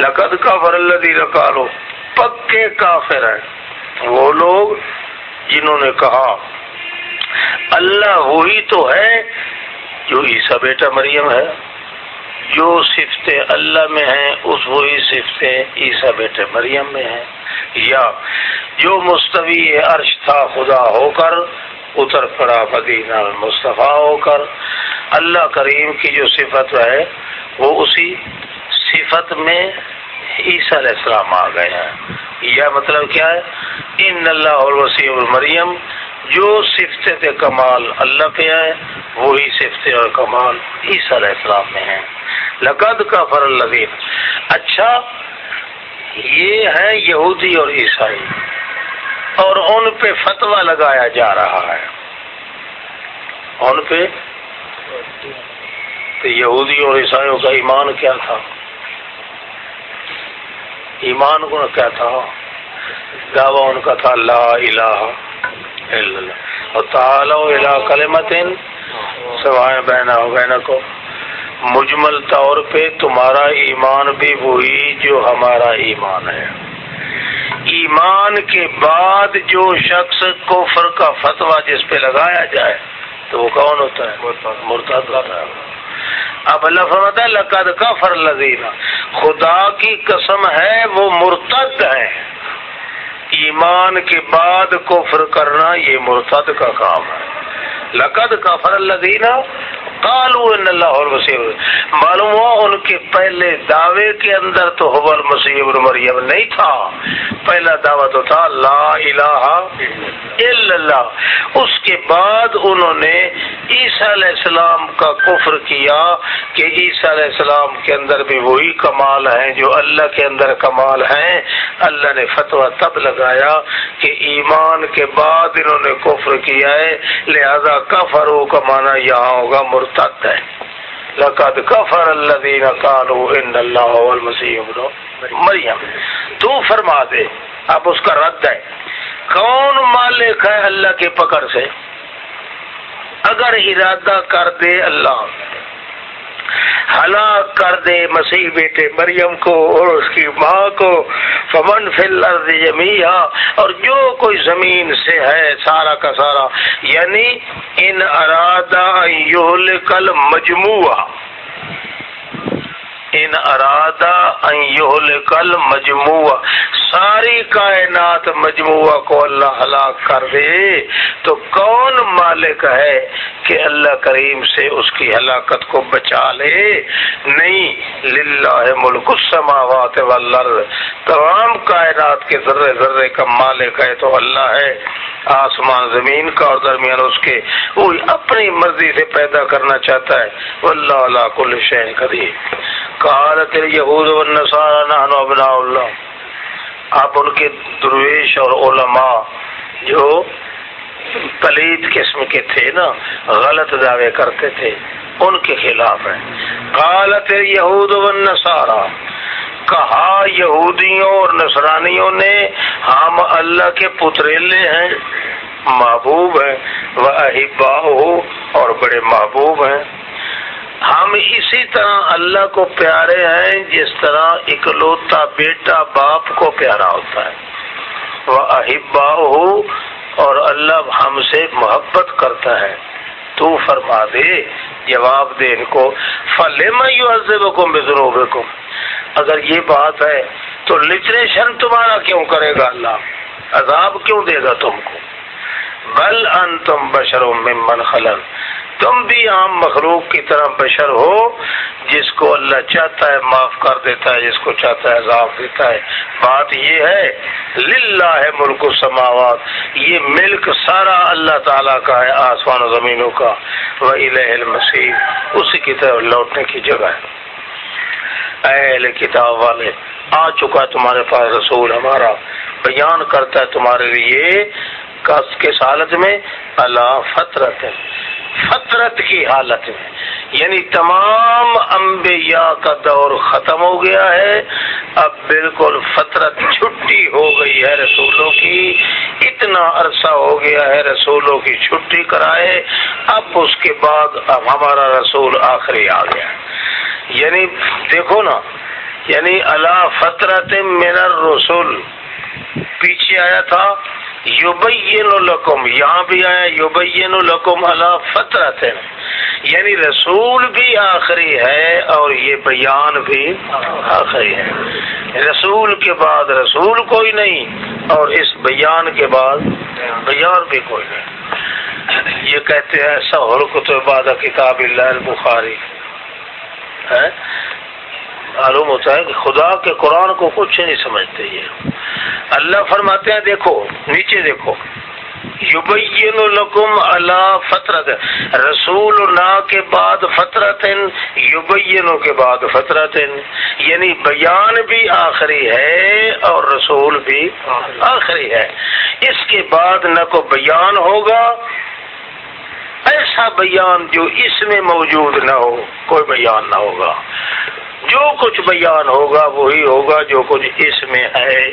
لقد کا فر اللہ رکالو پکے کافر ہیں۔ وہ لوگ جنہوں نے کہا، اللہ وہی تو ہے جو عیسا بیٹا مریم ہے۔ جو صفتیں اللہ میں ہیں، اس وہی صفتیں عیسیٰ بیٹے مریم میں ہیں۔ یا جو مستوی عرش تھا خدا ہو کر، اتر پڑا مدینہ مصطفیٰ ہو کر۔ اللہ کریم کی جو صفت ہے، وہ اسی صفت میں عیسیٰ علیہ السلام آ گئے ہیں۔ یا مطلب کیا ہے؟ ان اللہ وسیع مریم جو صفت کمال اللہ پہ ہے وہی صفت اور کمال عیسیٰ علیہ السلام میں ہیں۔ لقد کا فر الدین اچھا یہ ہے یہودی اور عیسائی۔ اور ان پہ فتوا لگایا جا رہا ہے۔ ان پہ؟ تو یہودی اور عیسائیوں کا ایمان کیا تھا؟ ایمان کو کیا تھا؟ دعویٰ ان کا تھا، لا الہ الا اللہ اور تعالی الہ کلمت سوائے بہنا ہو بہنا کو مجمل طور پہ تمہارا ایمان بھی وہی جو ہمارا ایمان ہے. ایمان کے بعد جو شخص کفر کا فتوا جس پہ لگایا جائے تو وہ کون ہوتا ہے؟ مرتد. ہوتا ہے. اب لفظ لقد کفر لذیذ خدا کی قسم ہے وہ مرتد ہے ایمان کے بعد کفر کرنا یہ مرتد کا کام ہے۔ لقد کفر الذین ان اللہ معلوم ہوا ان کے پہلے دعوے کے اندر تو حبل مسیح مریم نہیں تھا. پہلا دعویٰ تو تھا لا الہ الا اللہ. اس کے بعد انہوں نے عیسیٰ علیہ السلام کا کفر کیا کہ عیسیٰ علیہ السلام کے اندر بھی وہی کمال ہیں جو اللہ کے اندر کمال ہیں. اللہ نے فتویٰ تب لگایا کہ ایمان کے بعد انہوں نے کفر کیا ہے. لہذا کفر کا معنی یہاں ہوگا مرتد ہے۔ لقد کفر الذین قالوا ان اللہ والمسیح ابن مریم۔ تو فرما دے، اب اس کا رد ہے۔ کون مالک ہے اللہ کے پکڑ سے؟ اگر ارادہ کر دے اللہ۔ ہلاک کر دے مسیح بیٹے مریم کو اور اس کی ماں کو۔ فمن فل جمیا اور جو کوئی زمین سے ہے سارا کا سارا۔ یعنی ان ارادہ کل مجموعہ۔ ان ارادہ کل مجموعہ ساری کائنات مجموعہ کو اللہ ہلاک کر دے۔ تو کون مالک ہے کہ اللہ کریم سے اس کی ہلاکت کو بچا لے؟ نہیں، للہ ملک السماوات والارض۔ تمام کائنات کے ذرے ذرے کا مالک ہے تو اللہ ہے۔ آسمان، زمین کا اور درمیان اس کے۔ وہ اپنی مرضی سے پیدا کرنا چاہتا ہے۔ اللہ اللہ کل شہن کری کالت یہود نحن ابناء اللہ آپ ان کے درویش اور علماء جو پلید قسم کے تھے نا، غلط دعوے کرتے تھے، ان کے خلاف ہے قالت یہود نسارا کہا یہودیوں اور نصرانیوں نے، ہم اللہ کے پتریلے ہیں، محبوب ہیں وہ احبا ہو اور بڑے محبوب ہیں۔ ہم اسی طرح اللہ کو پیارے ہیں، جس طرح اکلوتا بیٹا باپ کو پیارا ہوتا ہے۔ وہ احبا ہو اور اللہ ہم سے محبت کرتا ہے۔ تو فرما دے، جواب دے ان کو۔ فلم یو بے ضرور اگر یہ بات ہے، تو لٹریشن تمہارا کیوں کرے گا اللہ؟ عذاب کیوں دے گا تم کو؟ بل ان تم بشر ممن خلل تم بھی عام مخلوق کی طرح بشر ہو، جس کو اللہ چاہتا ہے معاف کر دیتا ہے، جس کو چاہتا ہے عذاب دیتا ہے۔ بات یہ ہے، للہ ہے ملک و سماوات یہ ملک سارا اللہ تعالیٰ کا ہے، آسمان و زمینوں کا۔ وہ المسیح اسی کی طرف لوٹنے کی جگہ ہے۔ اہل کتاب والے، آ چکا تمہارے پاس رسول ہمارا۔ بیان کرتا ہے تمہارے لیے کس حالت میں؟ اللہ فطرت ہے فطرت کی حالت میں۔ یعنی تمام انبیاء کا دور ختم ہو گیا ہے۔ اب بالکل فطرت چھٹی ہو گئی ہے رسولوں کی۔ اتنا عرصہ ہو گیا ہے رسولوں کی چھٹی کرائے۔ اب اس کے بعد اب ہمارا رسول آخری آ گیا۔ یعنی دیکھو نا یعنی اللہ فطرت میرا رسول پیچھے آیا تھا۔ یوبین القم یہاں بھی آیا یوبین القم اللہ فطرت یعنی رسول بھی آخری ہے اور یہ بیان بھی آخری ہے۔ رسول کے بعد رسول کوئی نہیں اور اس بیان کے بعد بیان بھی کوئی نہیں۔ یہ کہتے ہیں سہر کتب کتاب اللہ البخاری۔ ہاں؟ معلوم ہوتا ہے کہ خدا کے قرآن کو کچھ نہیں سمجھتے یہ۔ اللہ فرماتے ہیں، دیکھو، نیچے دیکھو۔ یبین لکم اللہ فطرت۔ رسول نا کے بعد فطرت یبین کے بعد فطرت یعنی بیان بھی آخری ہے اور رسول بھی آخری ہے۔ اس کے بعد نہ کو بیان ہوگا۔ ایسا بیان جو اس میں موجود نہ ہو، کوئی بیان نہ ہوگا۔ جو کچھ بیان ہوگا وہی ہوگا جو کچھ اس میں ہے،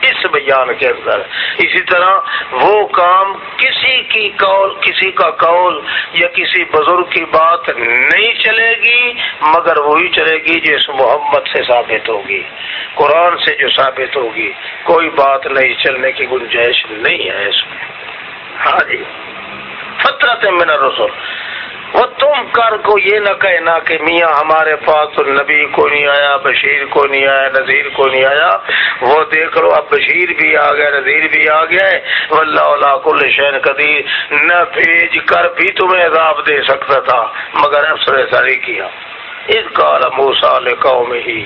اس بیان کے اندر۔ اسی طرح وہ کام کسی کی قول، کسی کا قول یا کسی بزرگ کی بات نہیں چلے گی، مگر وہی چلے گی جو اس محمد سے ثابت ہوگی۔ قرآن سے جو ثابت ہوگی۔ کوئی بات نہیں، چلنے کی گنجائش نہیں ہے اس میں۔ ہاں جی۔ فطرت من الرسول وہ تم کر کو یہ نہ کہنا کہ میاں ہمارے پاس تو نبی کو نہیں آیا، بشیر کو نہیں آیا، نذیر کو نہیں آیا۔ وہ دیکھ لو، اب بشیر بھی آ گیا، نذیر بھی آ گیا ہے۔ اللہ کل شین قدیر۔ نہ بھیج کر بھی تمہیں عذاب دے سکتا تھا، مگر افسر ساری کیا۔ اس کال موسا علیہ قوم ہی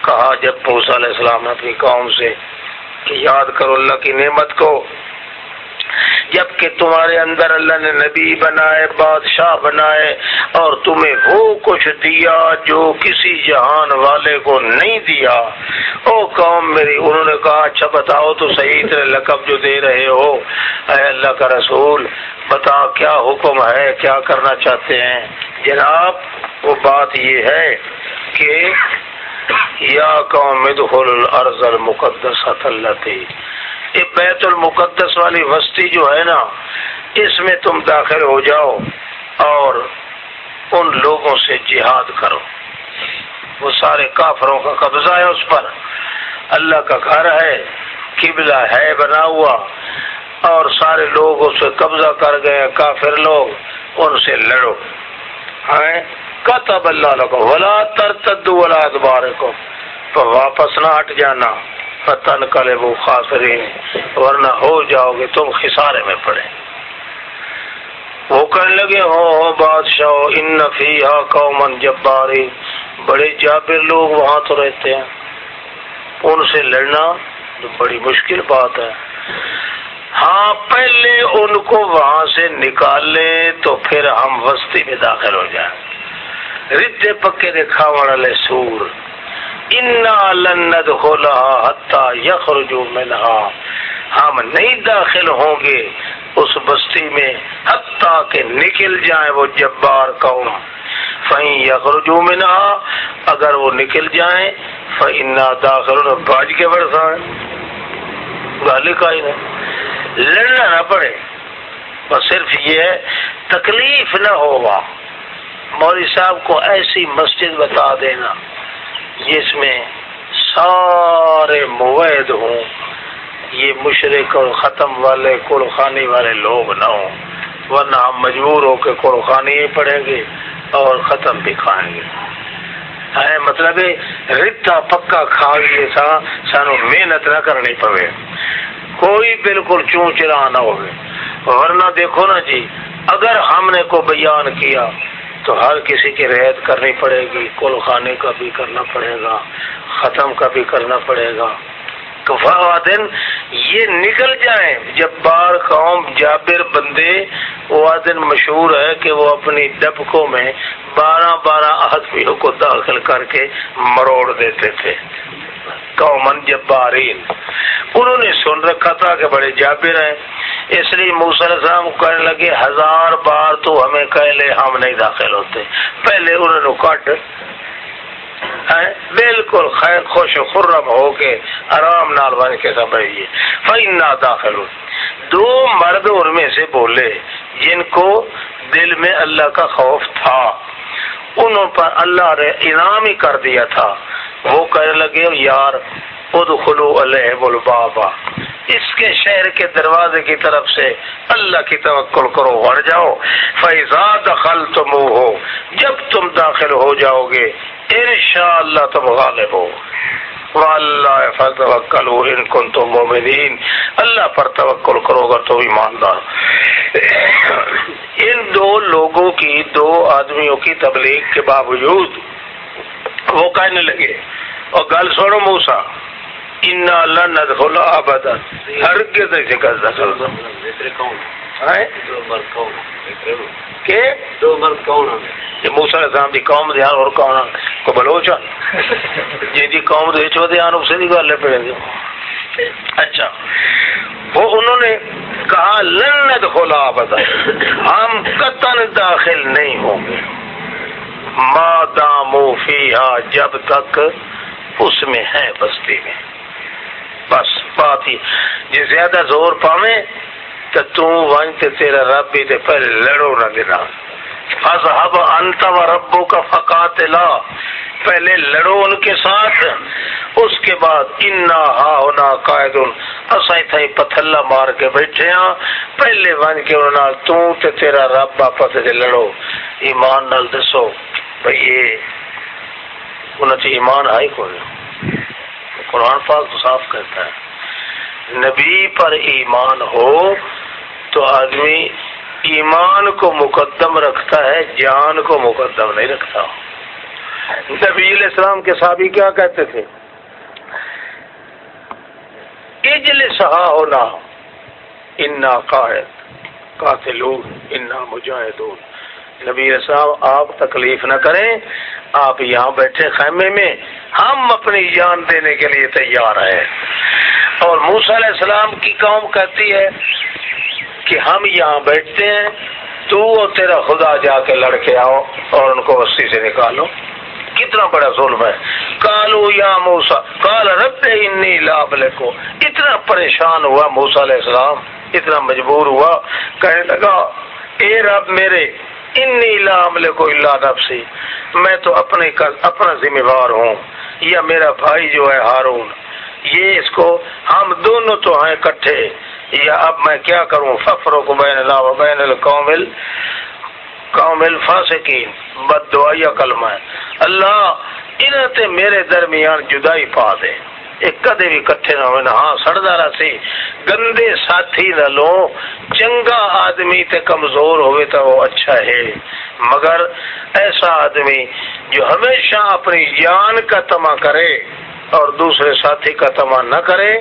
کہا جب موسا علیہ السلام نے اپنی قوم سے کہ یاد کرو اللہ کی نعمت کو۔ جبکہ تمہارے اندر اللہ نے نبی بنائے، بادشاہ بنائے اور تمہیں وہ کچھ دیا جو کسی جہان والے کو نہیں دیا۔ او قوم میری، انہوں نے کہا اچھا بتاؤ تو صحیح طرح لقب جو دے رہے ہو۔ اے اللہ کا رسول، بتا کیا حکم ہے، کیا کرنا چاہتے ہیں؟ جناب، وہ بات یہ ہے کہ یا قوم ادخل الارض المقدسۃ التي یہ بیت المقدس والی وسطی جو ہے نا، اس میں تم داخل ہو جاؤ اور ان لوگوں سے جہاد کرو۔ وہ سارے کافروں کا قبضہ ہے اس پر۔ اللہ کا گھر ہے، قبلہ ہے بنا ہوا۔ اور سارے لوگ اس سے قبضہ کر گئے کافر لوگ، ان سے لڑو۔ کتب اللہ لگو ولا ترتدو ولا ادبار کو تو واپس نہ ہٹ جانا۔ فتن کلے وہ خاصرین ورنہ ہو جاؤ گے تم خسارے میں پڑے۔ وہ کہنے لگے ہاں، ہاں، ہو ہو بادشاہ ان فیہا قومن جباری۔ بڑے جابر لوگ وہاں تو رہتے ہیں۔ ان سے لڑنا تو بڑی مشکل بات ہے۔ ہاں پہلے ان کو وہاں سے نکال لے تو پھر ہم وسطی میں داخل ہو جائیں۔ ردے پکے دکھا والے سور۔ یخرجو منہا ہم نہیں داخل ہوں گے اس بستی میں حتیٰ کہ نکل جائیں وہ جبار قوم۔ فہیں یخرجو منہا اگر وہ نکل جائیں، فإنا داخل باج کے برسائیں گالی کا ہی نہیں لڑنا نہ پڑے۔ بس صرف یہ ہے، تکلیف نہ ہوگا مولوی صاحب کو ایسی مسجد بتا دینا۔ جس میں سارے موید ہوں۔ یہ مشرق اور ختم والے قرخانی والے لوگ نہ ہوں، ورنہ ہم مجبور ہو کے قرخانی ہی پڑھیں گے اور ختم بھی کھائیں گے۔ مطلب رتا پکا کھا لیے تھا سانو محنت نہ کرنی پوے کوئی بالکل چون چرا نہ ہوگی ورنہ دیکھو نا جی اگر ہم نے کو بیان کیا تو ہر کسی کی رعایت کرنی پڑے گی، کل خانے کا بھی کرنا پڑے گا، ختم کا بھی کرنا پڑے گا۔ دن یہ نکل جائیں جب بار قوم جابر بندے وہ دن مشہور ہے کہ وہ اپنی ڈبکوں میں بارہ بارہ آدمیوں کو داخل کر کے مروڑ دیتے تھے۔ قومن جبارین۔ انہوں نے سن رکھا تھا کہ بڑے جابر ہیں۔ اس لیے موسیٰ علیہ السلام کہنے لگے، ہزار بار تو ہمیں کہہ لے، ہم نہیں داخل ہوتے۔ پہلے انہوں نے کٹ۔ بالکل خیر، خوش و خرم ہو کے آرام نال بن کے سب رہیے فائن نہ داخل دو مرد ان میں سے بولے، جن کو دل میں اللہ کا خوف تھا۔ انہوں پر اللہ نے انعام ہی کر دیا تھا۔ وہ کہنے لگے، یار ادخلو علیہ البابا۔ اس کے شہر کے دروازے کی طرف سے اللہ کی توکل کرو بڑھ جاؤ۔ فیضا دخل تم ہو جب تم داخل ہو جاؤ گے انشاء اللہ تم غالب ہو۔ اللہ ان کن تم مومنین اللہ پر توکل کرو گا تو ایماندار ان دو لوگوں کی، دو آدمیوں کی تبلیغ کے باوجود وہ کہنے لگے اور گل سوڑو موسا ان اللہ ندخل ابدا ہرگز ایسے کر دخل کہ؟ دو مرد کون ہیں؟ موسیٰ علیہ السلام دی قوم دے اور کون کو بلوچا جی دی قوم دے دی پڑے اچھا۔ وہ انہوں نے کہا لن ندخل ہم قطن داخل نہیں ہوں گے۔ ما دامو فیہا جب تک اس میں ہے بستی میں۔ بس بات ہی جی زیادہ زور پاوے تو تو ون تے تیرا رب بھی تے پہلے لڑو نہ دینا فضحب انت و ربو کا فقاتلا۔ پہلے لڑو ان کے ساتھ، اس کے بعد انا ہا ہونا قائد اسائی تھائی پتھلا مار کے بیٹھے ہاں۔ پہلے ون کے انہوں تو تے تیرا رب باپا تے لڑو۔ ایمان نال دسو۔ بھئی یہ ایمان آئی کوئی قرآن پاک تو صاف کہتا ہے، نبی پر ایمان ہو تو آدمی ایمان کو مقدم رکھتا ہے، جان کو مقدم نہیں رکھتا۔ نبی علیہ السلام کے صحابی کیا کہتے تھے؟ اجل سہا ہونا، انا قائد قاتلون، انا مجاہدون۔ نبی صاحب آپ تکلیف نہ کریں، آپ یہاں بیٹھے خیمے میں، ہم اپنی جان دینے کے لیے تیار ہیں۔ اور موسیٰ علیہ السلام کی قوم کہتی ہے کہ ہم یہاں بیٹھتے ہیں، تو اور تیرا خدا جا کے لڑکے آؤ اور ان کو وسیع سے نکالو۔ کتنا بڑا ظلم ہے۔ کالو یا موسا کال رب انی لاب کو اتنا پریشان ہوا موسا علیہ السلام، اتنا مجبور ہوا۔ کہنے لگا، اے رب میرے انی لا عمل کو اللہ نفسی، میں تو اپنے اپنا ذمہ دار ہوں، یا میرا بھائی جو ہے ہارون، یہ اس کو ہم دونوں تو ہیں کٹھے یا اب میں کیا کروں؟ ففرو کو بین اللہ و بین القومل قوم الفاسقین، بد دعائیا کلمہ اللہ انہیں میرے درمیان جدائی پا دے۔ کدے بھی کٹھے نہ ہوئے ہاں سڑدا رہا سی گندے ساتھی نہ لو چنگا آدمی تے کمزور ہوئے تو وہ اچھا ہے مگر ایسا آدمی جو ہمیشہ اپنی جان کا تما کرے اور دوسرے ساتھی کا تما نہ کرے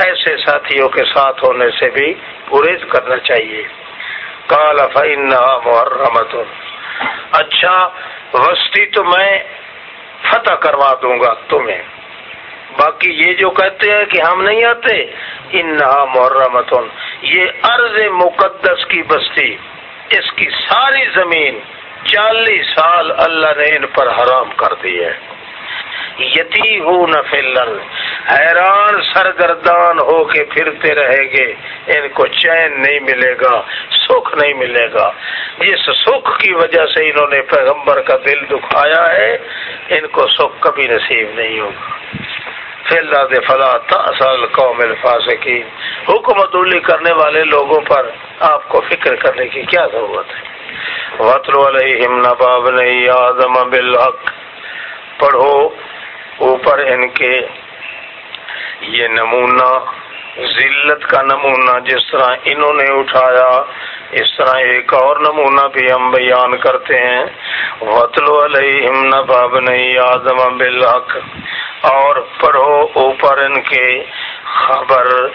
ایسے ساتھیوں کے ساتھ ہونے سے بھی گریز کرنا چاہیے کالا محرمت اچھا وسطی تو میں فتح کروا دوں گا تمہیں باقی یہ جو کہتے ہیں کہ ہم نہیں آتے، انہا محرمت یہ عرض مقدس کی بستی، اس کی ساری زمین چالیس سال اللہ نے ان پر حرام کر دی ہے۔ یتی ہو نہ حیران سرگردان ہو کے پھرتے رہے گے، ان کو چین نہیں ملے گا، سکھ نہیں ملے گا۔ جس سکھ کی وجہ سے انہوں نے پیغمبر کا دل دکھایا ہے، ان کو سکھ کبھی نصیب نہیں ہوگا۔ فلا تاصل قوم الفاسقین۔ حکمت الی کرنے والے لوگوں پر آپ کو فکر کرنے کی کیا ضرورت ہے؟ وطر علیہم نباب نہیں آدم بالحق۔ پڑھو اوپر ان کے یہ نمونہ، ذلت کا نمونہ جس طرح انہوں نے اٹھایا، اس طرح ایک اور نمونہ بھی ہم بیان کرتے ہیں۔ وطل علیہم نباب نہیں آدم بالحق۔ اور پڑھو اوپر ان کے خبر۔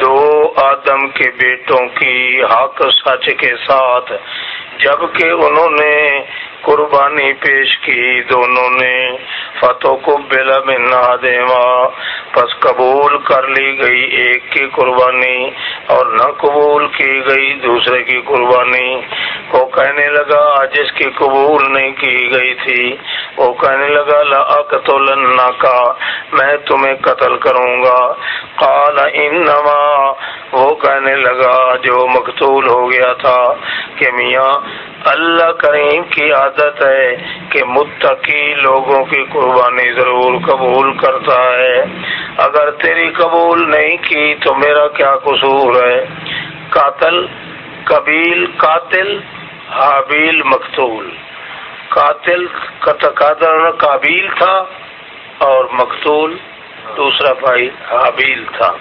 دو آدم کے بیٹوں کی حق سچ کے ساتھ۔ جبکہ انہوں نے قربانی پیش کی دونوں نے۔ فتح کو بلا منا دیوا۔ پس قبول کر لی گئی ایک کی قربانی اور نہ قبول کی گئی دوسرے کی قربانی۔ وہ کہنے لگا جس کی قبول نہیں کی گئی تھی۔ وہ کہنے لگا، لا کا، میں تمہیں قتل کروں گا۔ قال، انما۔ وہ کہنے لگا، جو مقتول ہو گیا تھا کہ میاں اللہ کریم کی عادت ہے کہ متقی لوگوں کی قربانی ضرور قبول کرتا ہے۔ اگر تیری قبول نہیں کی تو میرا کیا قصور ہے؟ قاتل، قبیل، قاتل، حابیل، مقتول۔ قاتل قاتل قابیل تھا اور مقتول دوسرا بھائی حابیل تھا۔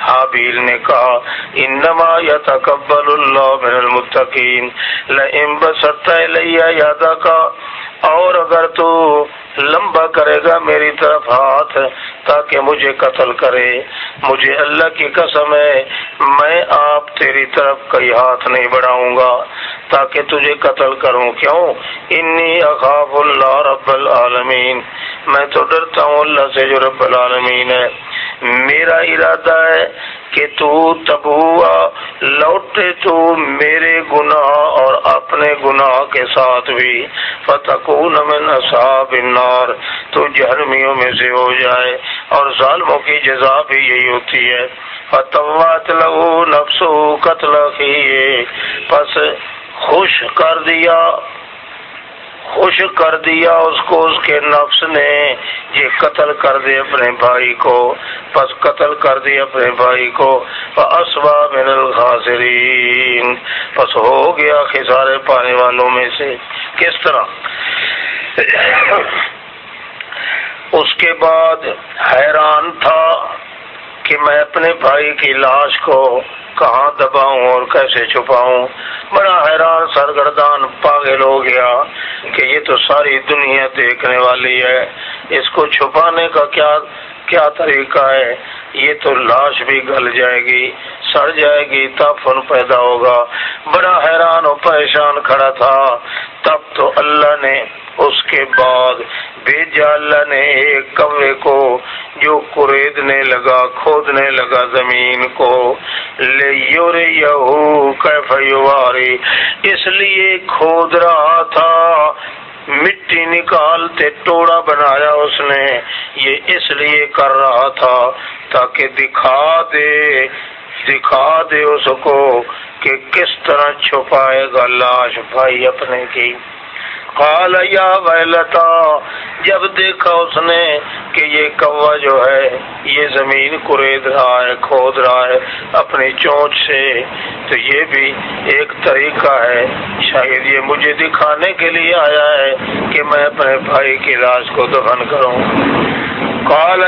حابیل نے کہا، انما یتقبل اللہ من المتقین، لئن بسطت الیہ یادا کا اور اگر تو لمبا کرے گا میری طرف ہاتھ تاکہ مجھے قتل کرے، مجھے اللہ کی قسم ہے، میں آپ تیری طرف کئی ہاتھ نہیں بڑھاؤں گا۔ تاکہ تجھے قتل کروں۔ کیوں؟ انی اخاف اللہ رب العالمین۔ میں تو ڈرتا ہوں اللہ سے جو رب العالمین ہے۔ میرا ارادہ ہے کہ تو تبوا لوٹے تو میرے گناہ اور اپنے گناہ کے ساتھ بھی۔ فتح من اصحاب النار۔ تو جہنمیوں میں سے ہو جائے اور ظالموں کی جزا بھی یہی ہوتی ہے۔ فتوات لہو نفسو قتل کیے پس خوش کر دیا، خوش کر دیا اس کو، اس کے نفس نے۔ یہ قتل کر دے اپنے بھائی کو پس قتل کر دیا اپنے بھائی کو۔ اسوا من الخاسرین پس ہو گیا خسارے پانے والوں میں سے۔ کس طرح؟ اس کے بعد حیران تھا کہ میں اپنے بھائی کی لاش کو کہاں دباؤں اور کیسے چھپاؤں؟ بڑا حیران، سرگردان، پاگل ہو گیا کہ یہ تو ساری دنیا دیکھنے والی ہے۔ اس کو چھپانے کا کیا کیا طریقہ ہے؟ یہ تو لاش بھی گل جائے گی، سڑ جائے گی، تب پیدا ہوگا۔ بڑا حیران و پریشان کھڑا تھا۔ تب تو اللہ نے اس کے بعد بھیجا۔ اللہ نے ایک کوے کو جو قریدنے لگا کھودنے لگا زمین کو۔ لے یور یواری؟ اس لیے کھود رہا تھا۔ مٹی نکالتے ٹوڑا بنایا اس نے۔ یہ اس لیے کر رہا تھا تاکہ دکھا دے دکھا دے اس کو کہ کس طرح چھپائے گا لاش بھائی اپنے کی۔ قال یا ویلتا، جب دیکھا اس نے کہ یہ کوا جو ہے، یہ زمین کرید رہا ہے، کھود رہا ہے، اپنی چونچ سے۔ تو یہ بھی ایک طریقہ ہے۔ شاید یہ مجھے دکھانے کے لیے آیا ہے کہ میں اپنے بھائی کی لاش کو دفن کروں۔ کال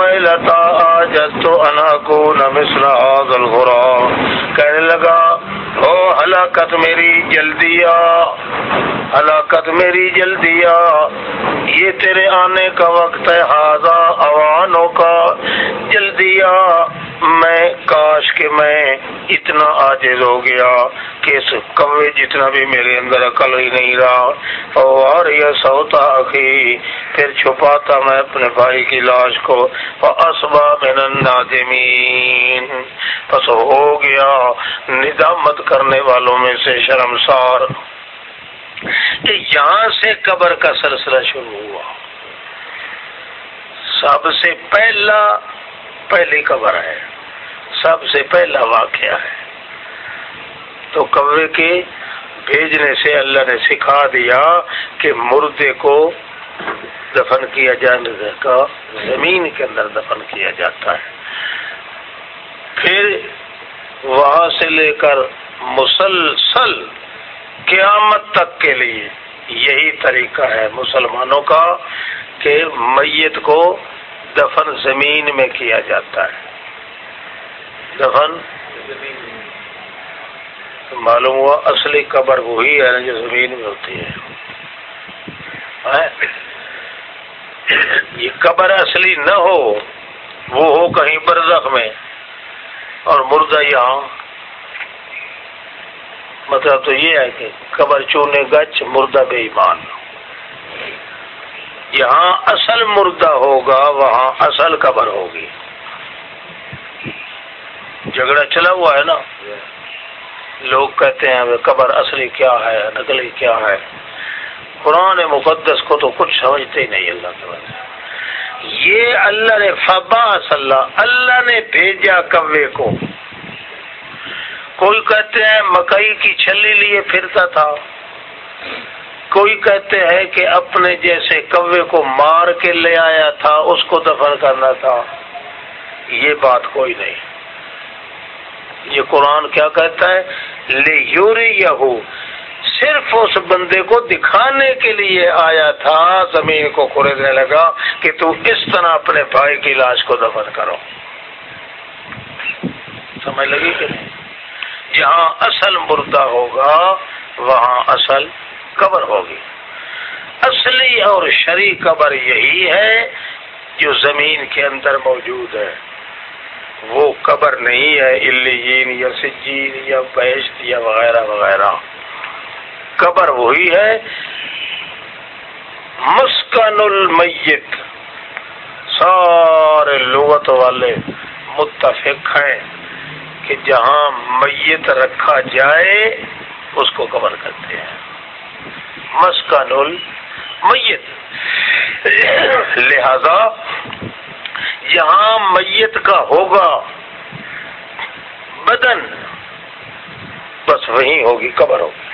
ویلتا آجت انا کو نمسر کہنے لگا او ہلاکت میری جلدی آ ہلاکت میری جلدی آ یہ تیرے آنے کا وقت ہے ہاضا اوانوں کا۔ جلدی آ میں کاش کہ میں اتنا عاجز ہو گیا کہ اس کوے جتنا بھی میرے اندر عقل ہی نہیں رہا۔ اور یہ سوتا کی پھر چھپاتا میں اپنے بھائی کی لاش کو۔ اسبا من النادمین۔ پس ہو گیا، ندامت کرنے والوں میں سے شرمسار۔ کہ یہاں سے قبر کا سلسلہ شروع ہوا۔ سب سے پہلا پہلی قبر ہے۔ سب سے پہلا واقعہ ہے۔ تو قبر کے بھیجنے سے اللہ نے سکھا دیا کہ مردے کو دفن کیا جانے کا زمین کے اندر دفن کیا جاتا ہے۔ پھر وہاں سے لے کر مسلسل قیامت تک کے لیے یہی طریقہ ہے مسلمانوں کا کہ میت کو دفن زمین میں کیا جاتا ہے۔ دفن معلوم ہوا اصلی قبر وہی ہے جو زمین میں ہوتی ہے۔ یہ قبر اصلی نہ ہو، وہ ہو کہیں برزخ میں اور مردہ یہاں مطلب تو یہ ہے کہ قبر چونے گچ مردہ بے ایمان۔ یہاں اصل مردہ ہوگا، وہاں اصل قبر ہوگی۔ جھگڑا چلا ہوا ہے نا؟ لوگ کہتے ہیں قبر اصلی کیا ہے، نقلی کیا ہے۔ قرآن مقدس کو تو کچھ سمجھتے ہی نہیں اللہ کے بعد یہ اللہ نے فبا اللہ اللہ نے بھیجا کوے کو۔ کوئی کہتے ہیں مکئی کی چھلی لیے پھرتا تھا۔ کوئی کہتے ہیں کہ اپنے جیسے کوے کو مار کے لے آیا تھا، اس کو دفن کرنا تھا۔ یہ بات کوئی نہیں۔ یہ قرآن کیا کہتا ہے؟ لے یوری یا صرف اس بندے کو دکھانے کے لیے آیا تھا۔ زمین کو خریدنے لگا کہ تو اس طرح اپنے بھائی کی لاش کو دفن کرو۔ سمجھ لگی کہ نہیں؟ جہاں اصل مردہ ہوگا، وہاں اصل قبر ہوگی۔ اصلی اور شری قبر یہی ہے جو زمین کے اندر موجود ہے۔ وہ قبر نہیں ہے الین یا سجین یا بیشت یا وغیرہ وغیرہ۔ قبر وہی ہے۔ مسکن المیت۔ سارے لغت والے متفق ہیں۔ کہ جہاں میت رکھا جائے، اس کو کور کرتے ہیں۔ مسکن المیت۔ لہذا جہاں میت کا ہوگا بدن۔ بس وہیں ہوگی قبر۔ ہوگی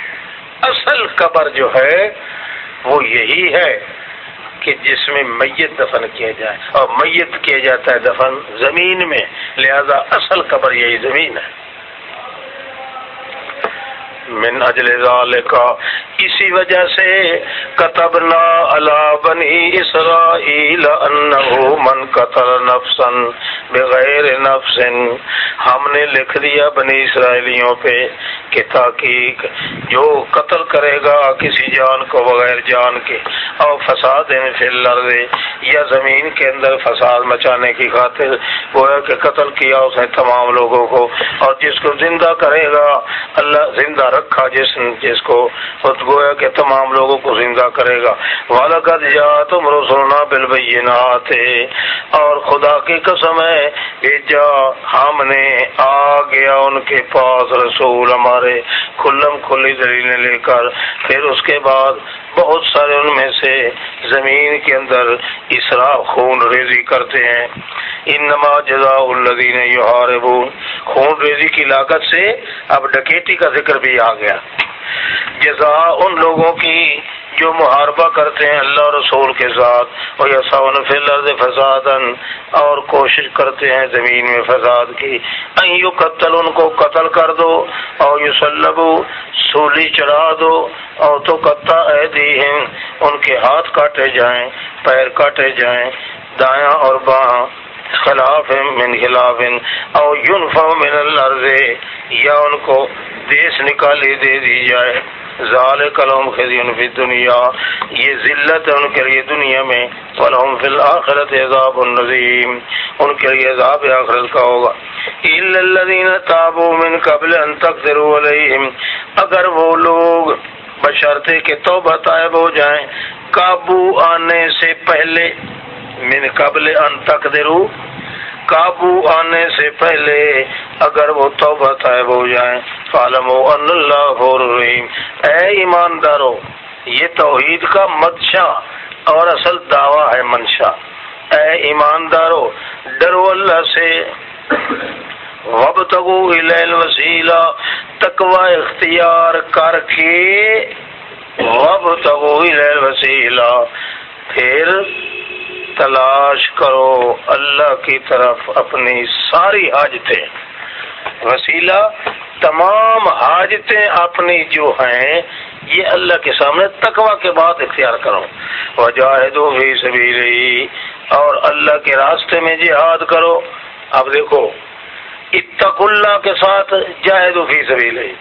اصل قبر جو ہے، وہ یہی ہے۔ کہ جس میں میت دفن کیا جائے اور میت کیا جاتا ہے دفن زمین میں، لہذا اصل قبر یہی زمین ہے۔ من اجل ذالکا اسی وجہ سے کتبنا علا بنی اسرائیل انہو من قتل نفسا بغیر نفس ہم نے لکھ دیا بنی اسرائیلیوں پہ کہ تحقیق جو قتل کرے گا کسی جان کو بغیر جان کے اور فساد فی الارض یا زمین کے اندر فساد مچانے کی خاطر گویا کہ قتل کیا اس نے تمام لوگوں کو اور جس کو زندہ کرے گا، اللہ زندہ رکھا جس جس کو گویا کہ تمام لوگوں کو زندہ کرے گا۔ والا کا دیا تم رسولنا بالبینات اور خدا کی قسم ہے بھیجا ہم نے آ گیا ان کے پاس رسول ہمارے کھلم کھلی دلیلیں لے کر۔ پھر اس کے بعد بہت سارے ان میں سے زمین کے اندر اسرا خون ریزی کرتے ہیں۔ ان نما جزا الدین خون ریزی کی لاگت سے اب ڈکیتی کا ذکر بھی آ گیا۔ جزا ان لوگوں کی جو محاربہ کرتے ہیں اللہ رسول کے ساتھ؟ اور یسون فلرد فساد اور کوشش کرتے ہیں زمین میں فساد کی۔ یو قتل ان کو قتل کر دو۔ اور یو سلب سولی چڑھا دو۔ اور تو قطع عیدی ہیں ان کے ہاتھ کاٹے جائیں، پیر کاٹے جائیں۔ دایاں اور بایاں خلاف من خلاف او یونفا من الارض یا ان کو دیش نکالی دے دی جائے۔ ظال کلوم خزین فی دنیا یہ ذلت ہے ان کے لیے دنیا میں، ولہم فی الاخرت عذاب النظیم، ان کے لیے عذاب آخرت کا ہوگا۔ الا الذین تابوا من قبل ان تقدروا علیہم اگر وہ لوگ بشرتے کے توبہ طائب ہو جائیں، قابو آنے سے پہلے، من قبل ان تقدرو قابو آنے سے پہلے اگر وہ توبہ طائب ہو جائیں فالم ان اللہ رحیم اے ایماندارو، یہ توحید کا مدشا اور اصل دعویٰ ہے منشا اے ایماندارو، ڈرو اللہ سے۔ وب تگو وسیلہ تکوا اختیار کر کے۔ وب تگو وسیلہ پھر تلاش کرو، اللہ کی طرف اپنی ساری حاجتیں۔ وسیلہ، تمام حاجتیں اپنی جو ہیں، یہ اللہ کے سامنے تقوا کے بعد اختیار کرو۔ وجاہدو بھی سبھی رہی اور اللہ کے راستے میں جہاد کرو۔ اب دیکھو اتق اللہ کے ساتھ جاہد فی سبھی رہی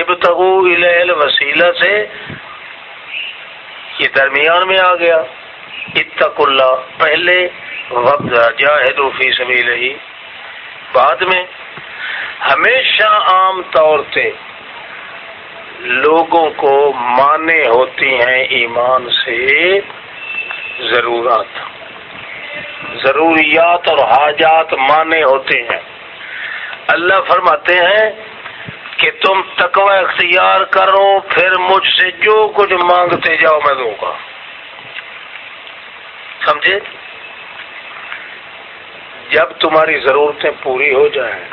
ابتغو الیل وسیلہ سے۔ یہ درمیان میں آ گیا۔ اتق اللہ، پہلے وقت فی سبیل ہی بعد میں ہمیشہ عام طور سے لوگوں کو مانے ہوتی ہیں ایمان سے ضرورت ضروریات اور حاجات مانے ہوتے ہیں۔ اللہ فرماتے ہیں کہ تم تقوی اختیار کرو، پھر مجھ سے جو کچھ مانگتے جاؤ میں دوں گا۔ سمجھے؟ جب تمہاری ضرورتیں پوری ہو جائیں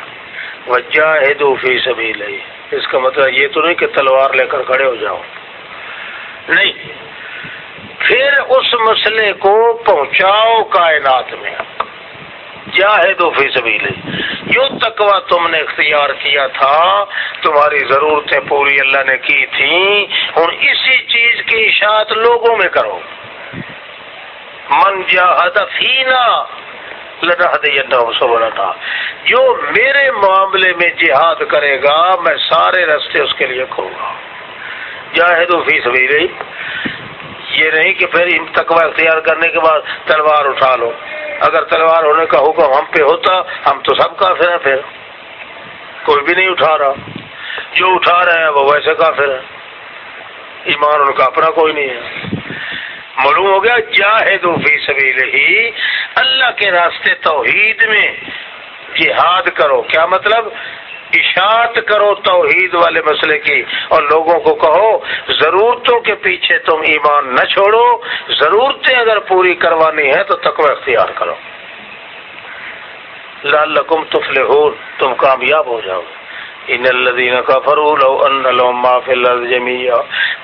وجہ ہے دو فی سبھی لئی اس کا مطلب یہ تو نہیں کہ تلوار لے کر کھڑے ہو جاؤ۔ نہیں، پھر اس مسئلے کو پہنچاؤ کائنات میں۔ جاہد فی سبیل جو تقوی تم نے اختیار کیا تھا، تمہاری ضرورتیں پوری اللہ نے کی تھی اور اسی چیز کی اشاعت لوگوں میں کرو۔ من جاہد فینا تھا جو میرے معاملے میں جہاد کرے گا، میں سارے رستے اس کے لیے کھوں گا۔ جاہد فی سبیل یہ نہیں کہ پھر تقوی اختیار کرنے کے بعد تلوار اٹھا لو۔ اگر تلوار ہونے کا حکم ہم پہ ہوتا، ہم تو سب کافر ہیں پھر۔ کوئی بھی نہیں اٹھا رہا۔ جو اٹھا رہے ہیں وہ ویسے کافر ہے۔ ایمان ان کا اپنا کوئی نہیں ہے۔ معلوم ہو گیا، جاہد فی سبیل ہی اللہ کے راستے توحید میں جہاد کرو۔ کیا مطلب؟ اشاعت کرو توحید والے مسئلے کی۔ اور لوگوں کو کہو، ضرورتوں کے پیچھے تم ایمان نہ چھوڑو۔ ضرورتیں اگر پوری کروانی ہے تو تقوی اختیار کرو۔ لال لکم تفل تم کامیاب ہو جاؤ۔ ان الدین کا فرول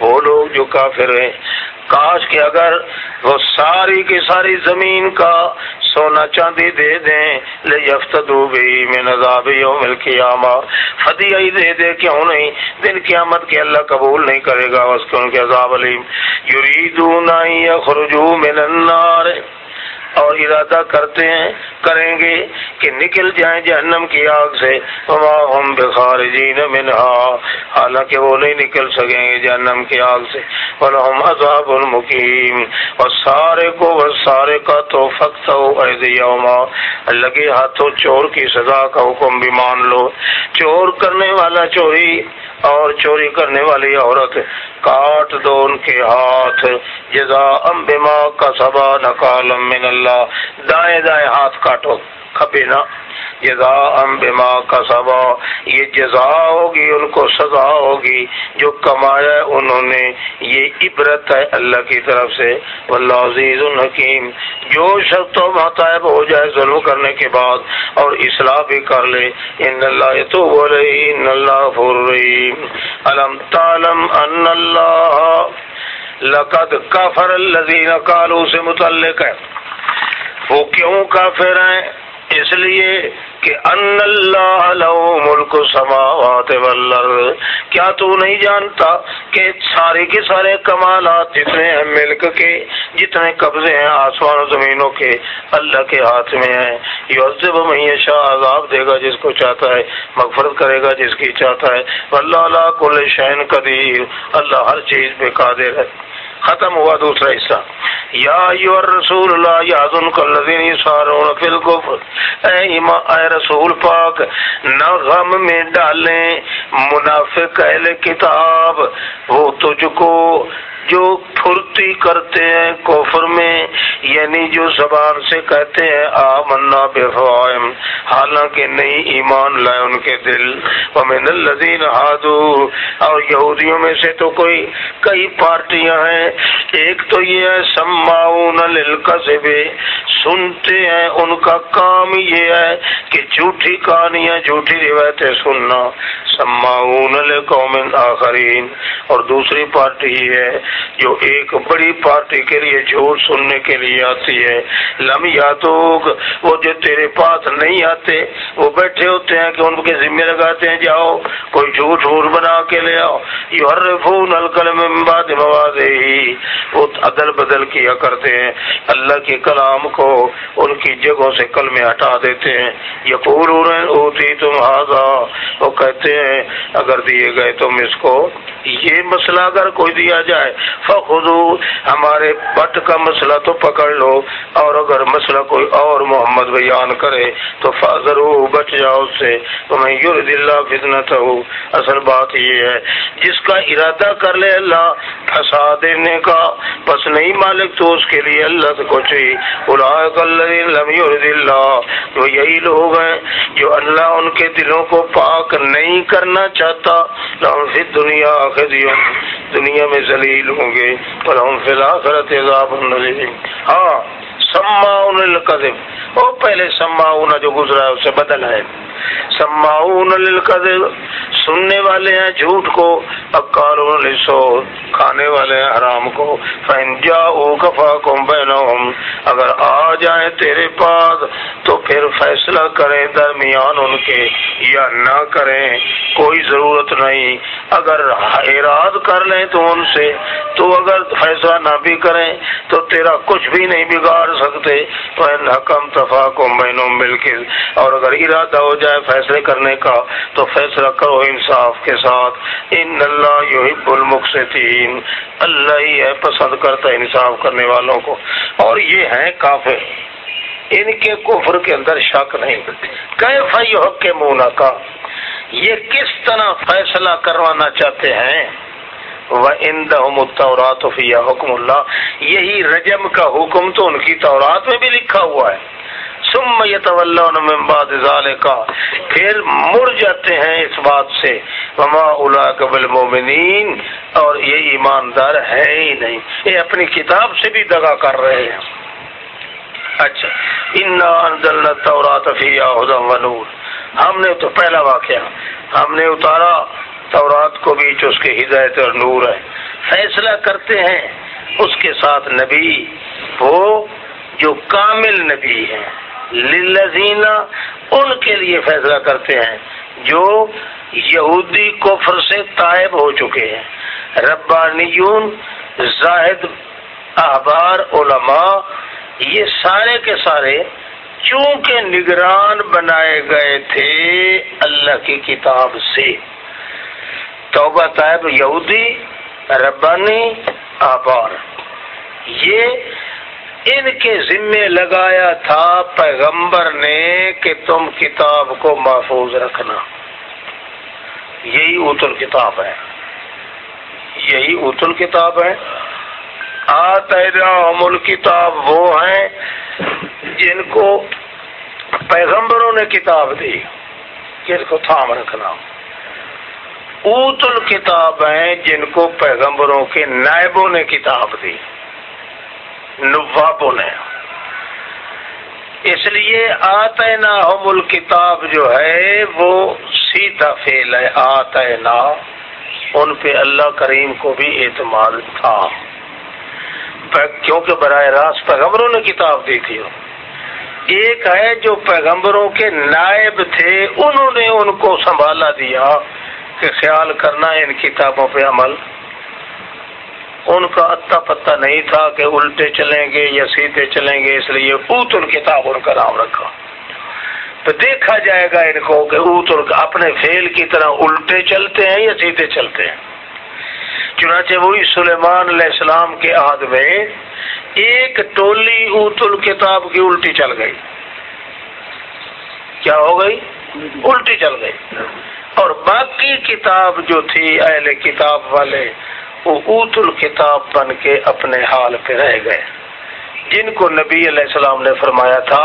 وہ لوگ جو کافر ہیں کاش کہ اگر وہ ساری کی ساری زمین کا سونا چاندی دے دیں لے یفتدو بھی میں نظاب یوم القیامہ۔ ہی دے دے، کیوں نہیں؟ دن قیامت کے اللہ قبول نہیں کرے گا، اس کے ان کے عذاب علیم۔ یریدون یخرجو من النار۔ اور ارادہ کرتے ہیں، کریں گے کہ نکل جائیں جہنم کی آگ سے۔ ہم بخارجین منہا۔ حالانکہ وہ نہیں نکل سکیں گے جہنم کی آگ سے۔ ہم عذاب المقیم۔ اور سارے کو وہ سارے کا تو فخت ہو لگے ہاتھوں چور کی سزا کا حکم بھی مان لو۔ چور کرنے والا چوری اور چوری کرنے والی عورت کاٹ دو ان کے ہاتھ۔ جزا کا سبا نکالم من اللہ۔ دائیں دائیں ہاتھ کاٹو۔ کھپے نہ۔ جزا ام بما کا سبا یہ جزا ہوگی، ان کو سزا ہوگی، جو کمایا انہوں نے۔ یہ عبرت ہے اللہ کی طرف سے۔ واللہ عزیز الحکیم جو شخص تو محتائب ہو جائے ظلم کرنے کے بعد اور اصلاح بھی کر لے، ان اللہ تو بولے ان اللہ فریم علم تعلم ان اللہ لقد کافر الذین قالوا سے متعلق ہے۔ وہ کیوں کافر ہیں؟ اس لیے کہ ان اللہ لو ملک سماوات والارض۔ کیا تو نہیں جانتا کہ سارے کے سارے کمالات جتنے ہیں ملک کے، جتنے قبضے ہیں آسمان و زمینوں کے، اللہ کے ہاتھ میں ہیں۔ یعذب من یشاء، عذاب دے گا جس کو چاہتا ہے، مغفرت کرے گا جس کی چاہتا ہے۔ اللہ اللہ کل شین قدیر۔ اللہ ہر چیز پہ قادر ہے۔ ختم ہوا دوسرا حصہ۔ یا یور رسول اللہ یادن کلین سارون فل اے ایما اے رسول پاک، نہ غم میں ڈالیں منافق اہل کتاب۔ وہ تجھ کو جو پھرتی کرتے ہیں کوفر میں یعنی جو زبان سے کہتے ہیں آ منا بے حالانکہ نہیں ایمان لائے ان کے دل۔ ومن الذین ہادو، اور یہودیوں میں سے تو کوئی، کئی پارٹیاں ہیں۔ ایک تو یہ ہے سماؤن للکذب۔ سنتے ہیں، ان کا کام یہ ہے کہ جھوٹی کہانیاں جھوٹی روایتیں سننا۔ سماؤن لقوم آخرین۔ اور دوسری پارٹی یہ ہے جو ایک بڑی پارٹی کے لیے جھوٹ سننے کے لیے آتی ہے۔ لم یا تو وہ جو تیرے پاس نہیں آتے، وہ بیٹھے ہوتے ہیں کہ ان کے ذمے لگاتے ہیں، جاؤ، کوئی جھوٹ ووٹ بنا کے لے آؤ۔ یو ہر فون الکل باد مواد ہی وہ عدل بدل کیا کرتے ہیں۔ اللہ کے کلام کو ان کی جگہوں سے کل میں ہٹا دیتے ہیں۔ یقور ہوتی تم آزا وہ کہتے ہیں، اگر دیے گئے تم اس کو، یہ مسئلہ اگر کوئی دیا جائے فخو ہمارے پٹ کا مسئلہ تو پکڑ لو، اور اگر مسئلہ کوئی اور محمد بیان کرے تو فضر بچ جاؤ اس سے۔ میں اللہ فطنت اصل بات یہ ہے، جس کا ارادہ کر لے اللہ پھنسا دینے کا۔ بس نہیں مالک تو اس کے لیے اللہ سے کچھ ہی۔ اللہ، وہ یہی لوگ ہیں جو اللہ ان کے دلوں کو پاک نہیں کرنا چاہتا۔ دنیا دنیا میں ذلیل ہوں گے پر ہم فی الحال ہاں سماؤن القذب وہ پہلے سما جو گزرا ہے، اسے بدل ہے۔ سماؤن للکذب۔ سننے والے ہیں جھوٹ کو۔ اکارون لسو کھانے والے حرام کو فنجا او کفا کم اگر آ جائیں تیرے پاس، تو پھر فیصلہ کریں درمیان ان کے یا نہ کریں، کوئی ضرورت نہیں۔ اگر اراد کر لیں تو ان سے، تو اگر فیصلہ نہ بھی کریں، تو تیرا کچھ بھی نہیں بگاڑ سکتے۔ حکم تفا کو مینوں مل کے اور اگر ارادہ ہو جائے فیصلے کرنے کا، تو فیصلہ کرو انصاف کے ساتھ۔ ان اللہ یحب المقسطین اللہ ہی ہے پسند کرتا ہے انصاف کرنے والوں کو۔ اور یہ ہیں کافر۔ ان کے کفر کے اندر شک نہیں کیف حق کے مونا کا یہ کس طرح فیصلہ کروانا چاہتے ہیں؟ وہ ان دورات حکم اللہ یہی رجم کا حکم تو ان کی تورات میں بھی لکھا ہوا ہے۔ ثم يتولون من بعد ذلك. پھر مڑ جاتے ہیں اس بات سے. وما اولئک بالمؤمنین. اور یہ ایماندار ہے ہی نہیں. یہ اپنی کتاب سے بھی دگا کر رہے ہیں. اچھا. انا انزلنا التوراۃ فیہا ھدی و نور ہم نے تو پہلا واقعہ. ہم نے اتارا. تورات کو بھی اس کے ہدایت اور نور ہے. فیصلہ کرتے ہیں. اس کے ساتھ نبی. وہ جو کامل نبی ہیں. للذین ان کے لیے فیصلہ کرتے ہیں جو یہودی کفر سے طائب ہو چکے ہیں۔ ربانیون، زاہد، احبار، علماء، یہ سارے کے سارے چونکہ نگران بنائے گئے تھے اللہ کی کتاب سے۔ توبہ طائب یہودی، ربانی، احبار۔ یہ ان کے ذمے لگایا تھا پیغمبر نے کہ تم کتاب کو محفوظ رکھنا۔ یہی ات الکتاب ہے۔ یہی ات الکتاب ہے۔ آ کتاب وہ ہیں جن کو پیغمبروں نے کتاب دی کس کو تھام رکھنا۔ اوت الکتاب ہیں جن کو پیغمبروں کے نائبوں نے کتاب دی۔ نوابوں نے۔ اس لیے آتے نا الکتاب جو ہے وہ سیدھا فیل ہے آتے نا ان پہ اللہ کریم کو بھی اعتماد تھا۔ کیونکہ براہ راست پیغمبروں نے کتاب دی تھی ایک ہے جو پیغمبروں کے نائب تھے، انہوں نے ان کو سنبھالا دیا کہ خیال کرنا ان کتابوں پہ عمل۔ ان کا اتا پتہ نہیں تھا کہ الٹے چلیں گے یا سیدھے چلیں گے، اس لیے اوت الکتاب ان کا نام رکھا۔ تو دیکھا جائے گا ان کو کہ اوت اپنے فیل کی طرح الٹے چلتے ہیں یا سیدھے چلتے ہیں۔ چنانچہ وہی سلیمان علیہ السلام کے عہد میں ایک ٹولی اوت الکتاب کی الٹی چل گئی۔ کیا ہو گئی؟ الٹی چل گئی۔ اور باقی کتاب جو تھی، اہل کتاب والے وہ اوت الکتاب بن کے اپنے حال پہ رہ گئے۔ جن کو نبی علیہ السلام نے فرمایا تھا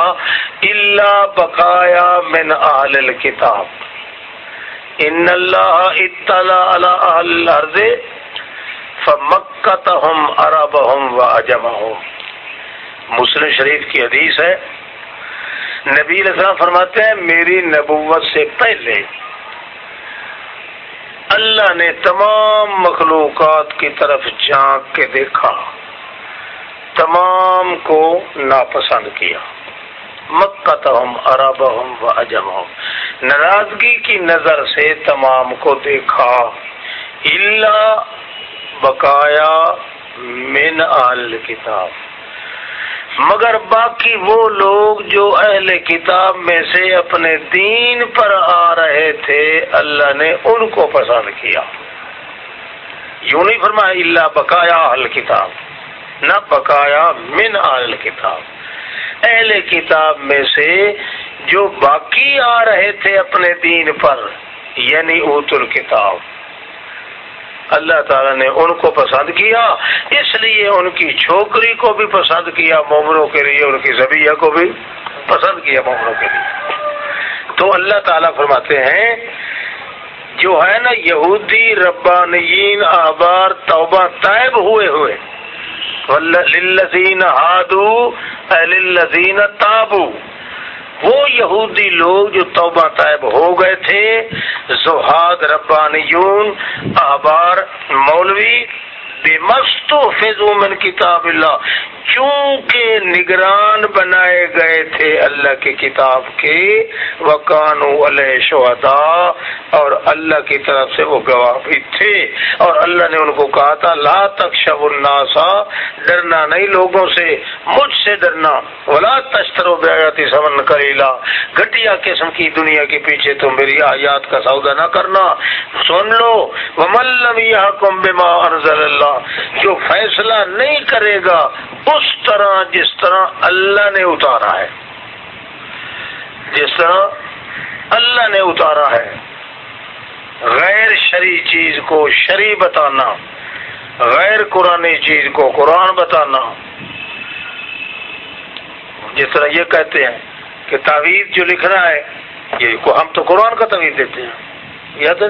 اللہ بقایا من اہل الکتاب ان اللہ اطلاع علی اہل الارض فمکتہم عربہم و عجمہم مسلم شریف کی حدیث ہے، نبی علیہ السلام فرماتے ہیں، میری نبوت سے پہلے اللہ نے تمام مخلوقات کی طرف جھانک کے دیکھا، تمام کو ناپسند کیا۔ مکہ تہم عرب ہم و اجم ناراضگی کی نظر سے تمام کو دیکھا۔ اللہ بقایا من آل کتاب مگر باقی وہ لوگ جو اہل کتاب میں سے اپنے دین پر آ رہے تھے، اللہ نے ان کو پسند کیا۔ یوں نہیں فرمایا اللہ بقایا اہل کتاب، نہ بقایا من اہل کتاب۔ اہل کتاب میں سے جو باقی آ رہے تھے اپنے دین پر یعنی اوت الکتاب۔ اللہ تعالیٰ نے ان کو پسند کیا، اس لیے ان کی چھوکری کو بھی پسند کیا، مومنوں کے لیے، ان کی زبیہ کو بھی پسند کیا، مومنوں کے لیے۔ تو اللہ تعالیٰ فرماتے ہیں، جو ہے نا یہودی ربانیین آبار توبہ طائب ہوئے ہوئے۔ للذین ہادو للذین تابو۔ وہ یہودی لوگ جو توبہ طائب ہو گئے تھے، زہاد ربانیون، احبار مولوی بے مست من کتاب اللہ۔ چونکہ نگران بنائے گئے تھے اللہ کی کتاب کے، وکانو علیہ شہدا اور اللہ کی طرف سے وہ گواہ بھی تھے۔ اور اللہ نے ان کو کہا تھا، لا تک شب الناسا ڈرنا نہیں لوگوں سے، مجھ سے ڈرنا۔ ولا تشتر و بیاتی سمن کریلا گھٹیا قسم کی دنیا کے پیچھے تم میری آیات کا سودا نہ کرنا۔ سن لو وملم یحکم بما انزل اللہ، جو فیصلہ نہیں کرے گا اس طرح جس طرح اللہ نے اتارا ہے۔ جس طرح اللہ نے اتارا ہے۔ غیر شرع چیز کو شرع بتانا، غیر قرآن چیز کو قرآن بتانا۔ جس طرح یہ کہتے ہیں کہ تعویذ جو لکھنا ہے، یہ ہم تو قرآن کا تعویذ دیتے ہیں۔ یاد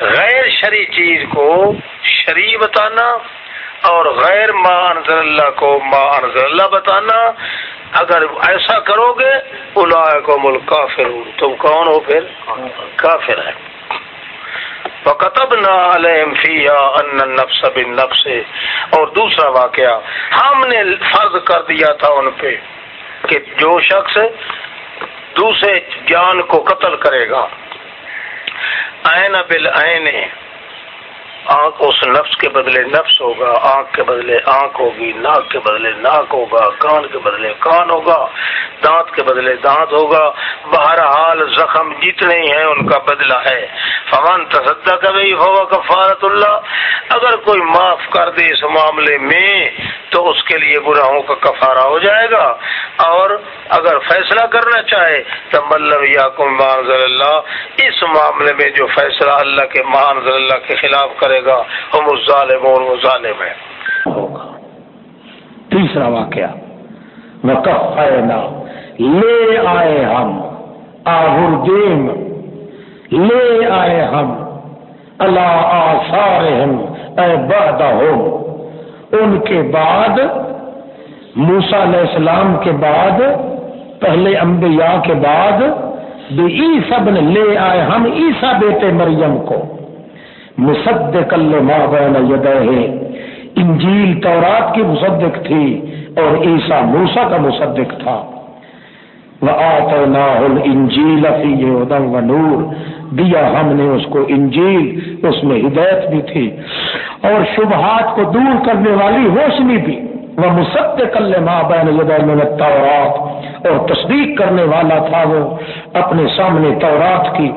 غیر شرع چیز کو شرع بتانا اور غیر ما انزل اللہ کو ما انزل اللہ بتانا، اگر ایسا کرو گے الا کو کافر تم کون ہو پھر؟ کافر ہے کتب نہ نفس بن نفس اور دوسرا واقعہ، ہم نے فرض کر دیا تھا ان پہ کہ جو شخص دوسرے جان کو قتل کرے گا۔ این بل این آنکھ اس نفس کے بدلے نفس ہوگا، آنکھ کے بدلے آنکھ ہوگی، ناک کے بدلے ناک ہوگا، کان کے بدلے کان ہوگا، دانت کے بدلے دانت ہوگا۔ بہرحال زخم جتنے ہیں، ان کا بدلہ ہے۔ فمان تصدہ کا بھی ہوا کفارت اللہ اگر کوئی معاف کر دے اس معاملے میں، تو اس کے لیے گناہوں کا کفارہ ہو جائے گا۔ اور اگر فیصلہ کرنا چاہے تو ملب یا کم اللہ اس معاملے میں جو فیصلہ اللہ کے مان اللہ کے خلاف کر کرے گا، ہم اس ظالم اور وہ ظالم ہے تیسرا واقعہ وقفنا لے آئے ہم آہردیم لے آئے ہم، اللہ آثار اے بہدا ان کے بعد موسا علیہ السلام کے بعد، پہلے انبیاء کے بعد، بھی سب نے لے آئے ہم عیسا بیٹے مریم کو۔ مصدق ما بین یدہ انجیل تورات کی مصدق تھی اور عیسا موسا کا مصدق تھا. انجیل و نور دیا ہم نے اس کو انجیل، اس میں ہدایت بھی تھی اور شبہات کو دور کرنے والی روشنی بھی. وہ مسد کل ماں بین تورات اور تصدیق کرنے والا تھا وہ اپنے سامنے تورات کی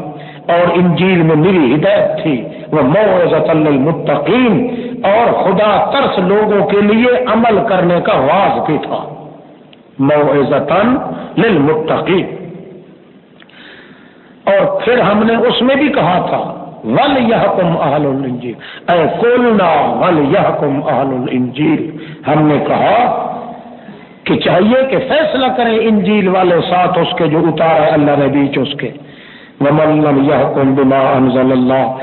اور انجیل میں میری ہدایت تھی. وہ موزت المتقین اور خدا ترس لوگوں کے لیے عمل کرنے کا واز بھی تھا۔ موزتن للمتقین۔ اور پھر ہم نے اس میں بھی کہا تھا، ول یہ کم اہل الجیل اے کولنا ول یہ کم اہل الجیل ہم نے کہا کہ چاہیے کہ فیصلہ کریں انجیل والے ساتھ اس کے جو اتارا اللہ نے بیچ اس کے۔ ومن يحكم بما انزل اللہ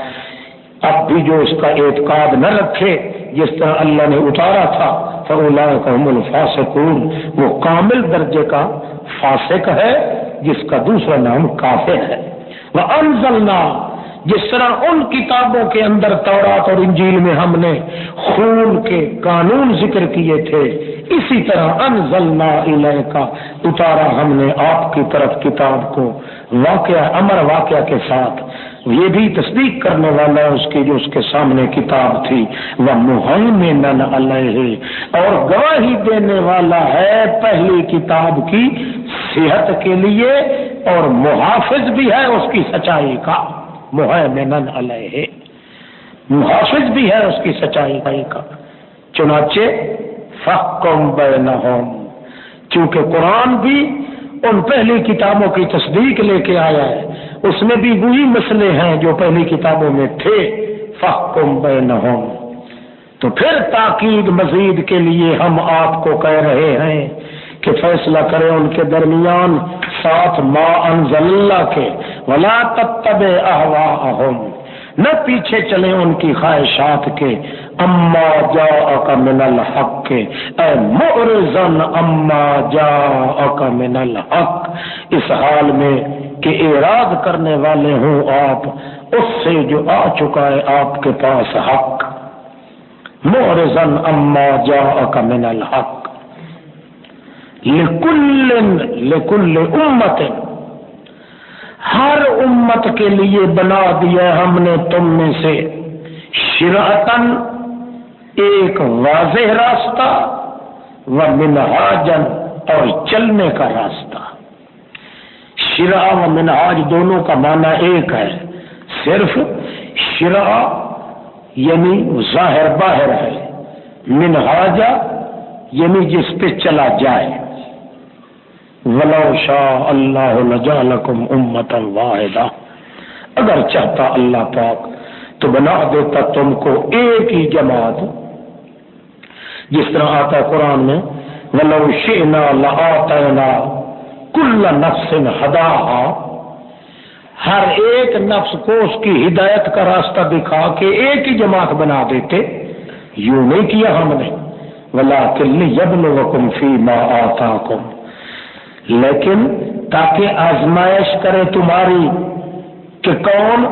اب بھی جو اس کا اعتقاد نہ رکھے، جس طرح اللہ نے اتارا تھا، فَأُولَٰئِكَ هُمُ وہ کامل درجے کا فاسق ہے، جس کا دوسرا نام کافر ہے۔ وَأَنزَلْنَا۔ جس طرح ان کتابوں کے اندر تورات اور انجیل میں ہم نے خون کے قانون ذکر کیے تھے، اسی طرح انزلنا کا اتارا ہم نے آپ کی طرف کتاب کو واقعہ، امر واقعہ کے ساتھ۔ یہ بھی تصدیق کرنے والا ہے اس کی جو اس کے سامنے کتاب تھی وہ محمد علیہ اور گواہی دینے والا ہے پہلی کتاب کی صحت کے لیے اور محافظ بھی ہے اس کی سچائی کا۔ محمن علیہ محافظ بھی ہے اس کی سچائی کا چنانچہ فقم بینہم چونکہ قرآن بھی ان پہلی کتابوں کی تصدیق لے کے آیا ہے۔ اس میں بھی وہی مسئلے ہیں جو پہلی کتابوں میں تھے فقم بینہم تو پھر تاکید مزید کے لیے ہم آپ کو کہہ رہے ہیں کہ فیصلہ کرے ان کے درمیان، ساتھ ما انزل اللہ کے، ولا تب احوا نہ پیچھے چلے ان کی خواہشات کے۔ اما جا من الحق، اے مورزن اما جا من الحق. اس حال میں کہ اراد کرنے والے ہوں آپ، اس سے جو آ چکا ہے آپ کے پاس حق. مورزن اما جا من الحق. لکل لکل امت ہر امت کے لیے بنا دیا ہم نے تم میں سے. شرعتن ایک واضح راستہ و منہاجن اور چلنے کا راستہ۔ شرا و منہاج دونوں کا معنی ایک ہے۔ صرف شرا یعنی ظاہر باہر ہے۔ منہاجا یعنی جس پہ چلا جائے۔ ولو شاء اللہ لجعلکم امتا واحدہ اگر چاہتا اللہ پاک تو بنا دیتا تم کو ایک ہی جماعت جس طرح آتا ہے قرآن میں، ولو شئنا لآتینا کل نفس ہداہا ہر ایک نفس کو اس کی ہدایت کا راستہ دکھا کے ایک ہی جماعت بنا دیتے، یوں نہیں کیا ہم نے۔ ولا کل یبلغکم فی ما آتاکم لیکن تاکہ آزمائش کرے تمہاری کہ کون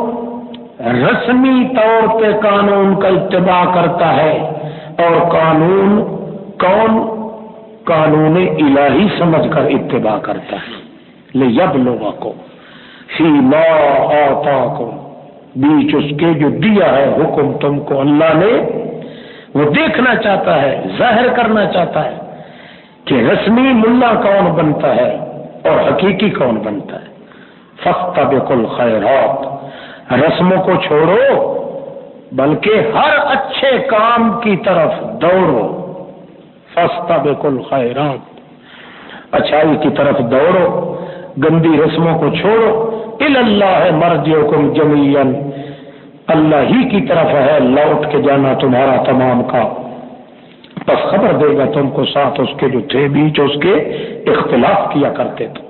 رسمی طور پہ قانون کا اتباع کرتا ہے۔ اور قانون کون قانون الہی سمجھ کر اتباع کرتا ہے۔ لے یب لوگوں کو فی ما آتا کو بیچ اس کے جو دیا ہے حکم تم کو اللہ نے، وہ دیکھنا چاہتا ہے، ظاہر کرنا چاہتا ہے کہ رسمی ملا کون بنتا ہے اور حقیقی کون بنتا ہے۔ فخت بالکل خیرات، رسموں کو چھوڑو بلکہ ہر اچھے کام کی طرف دوڑو۔ فستا بالکل خیرات اچھائی کی طرف دوڑو، گندی رسموں کو چھوڑو۔ اللہ ہے مرضی حکم جمین اللہ ہی کی طرف ہے لوٹ کے جانا تمہارا تمام کا بس خبر دے گا تم کو ساتھ اس کے جو تھے بیچ اس کے اختلاف کیا کرتے تھے۔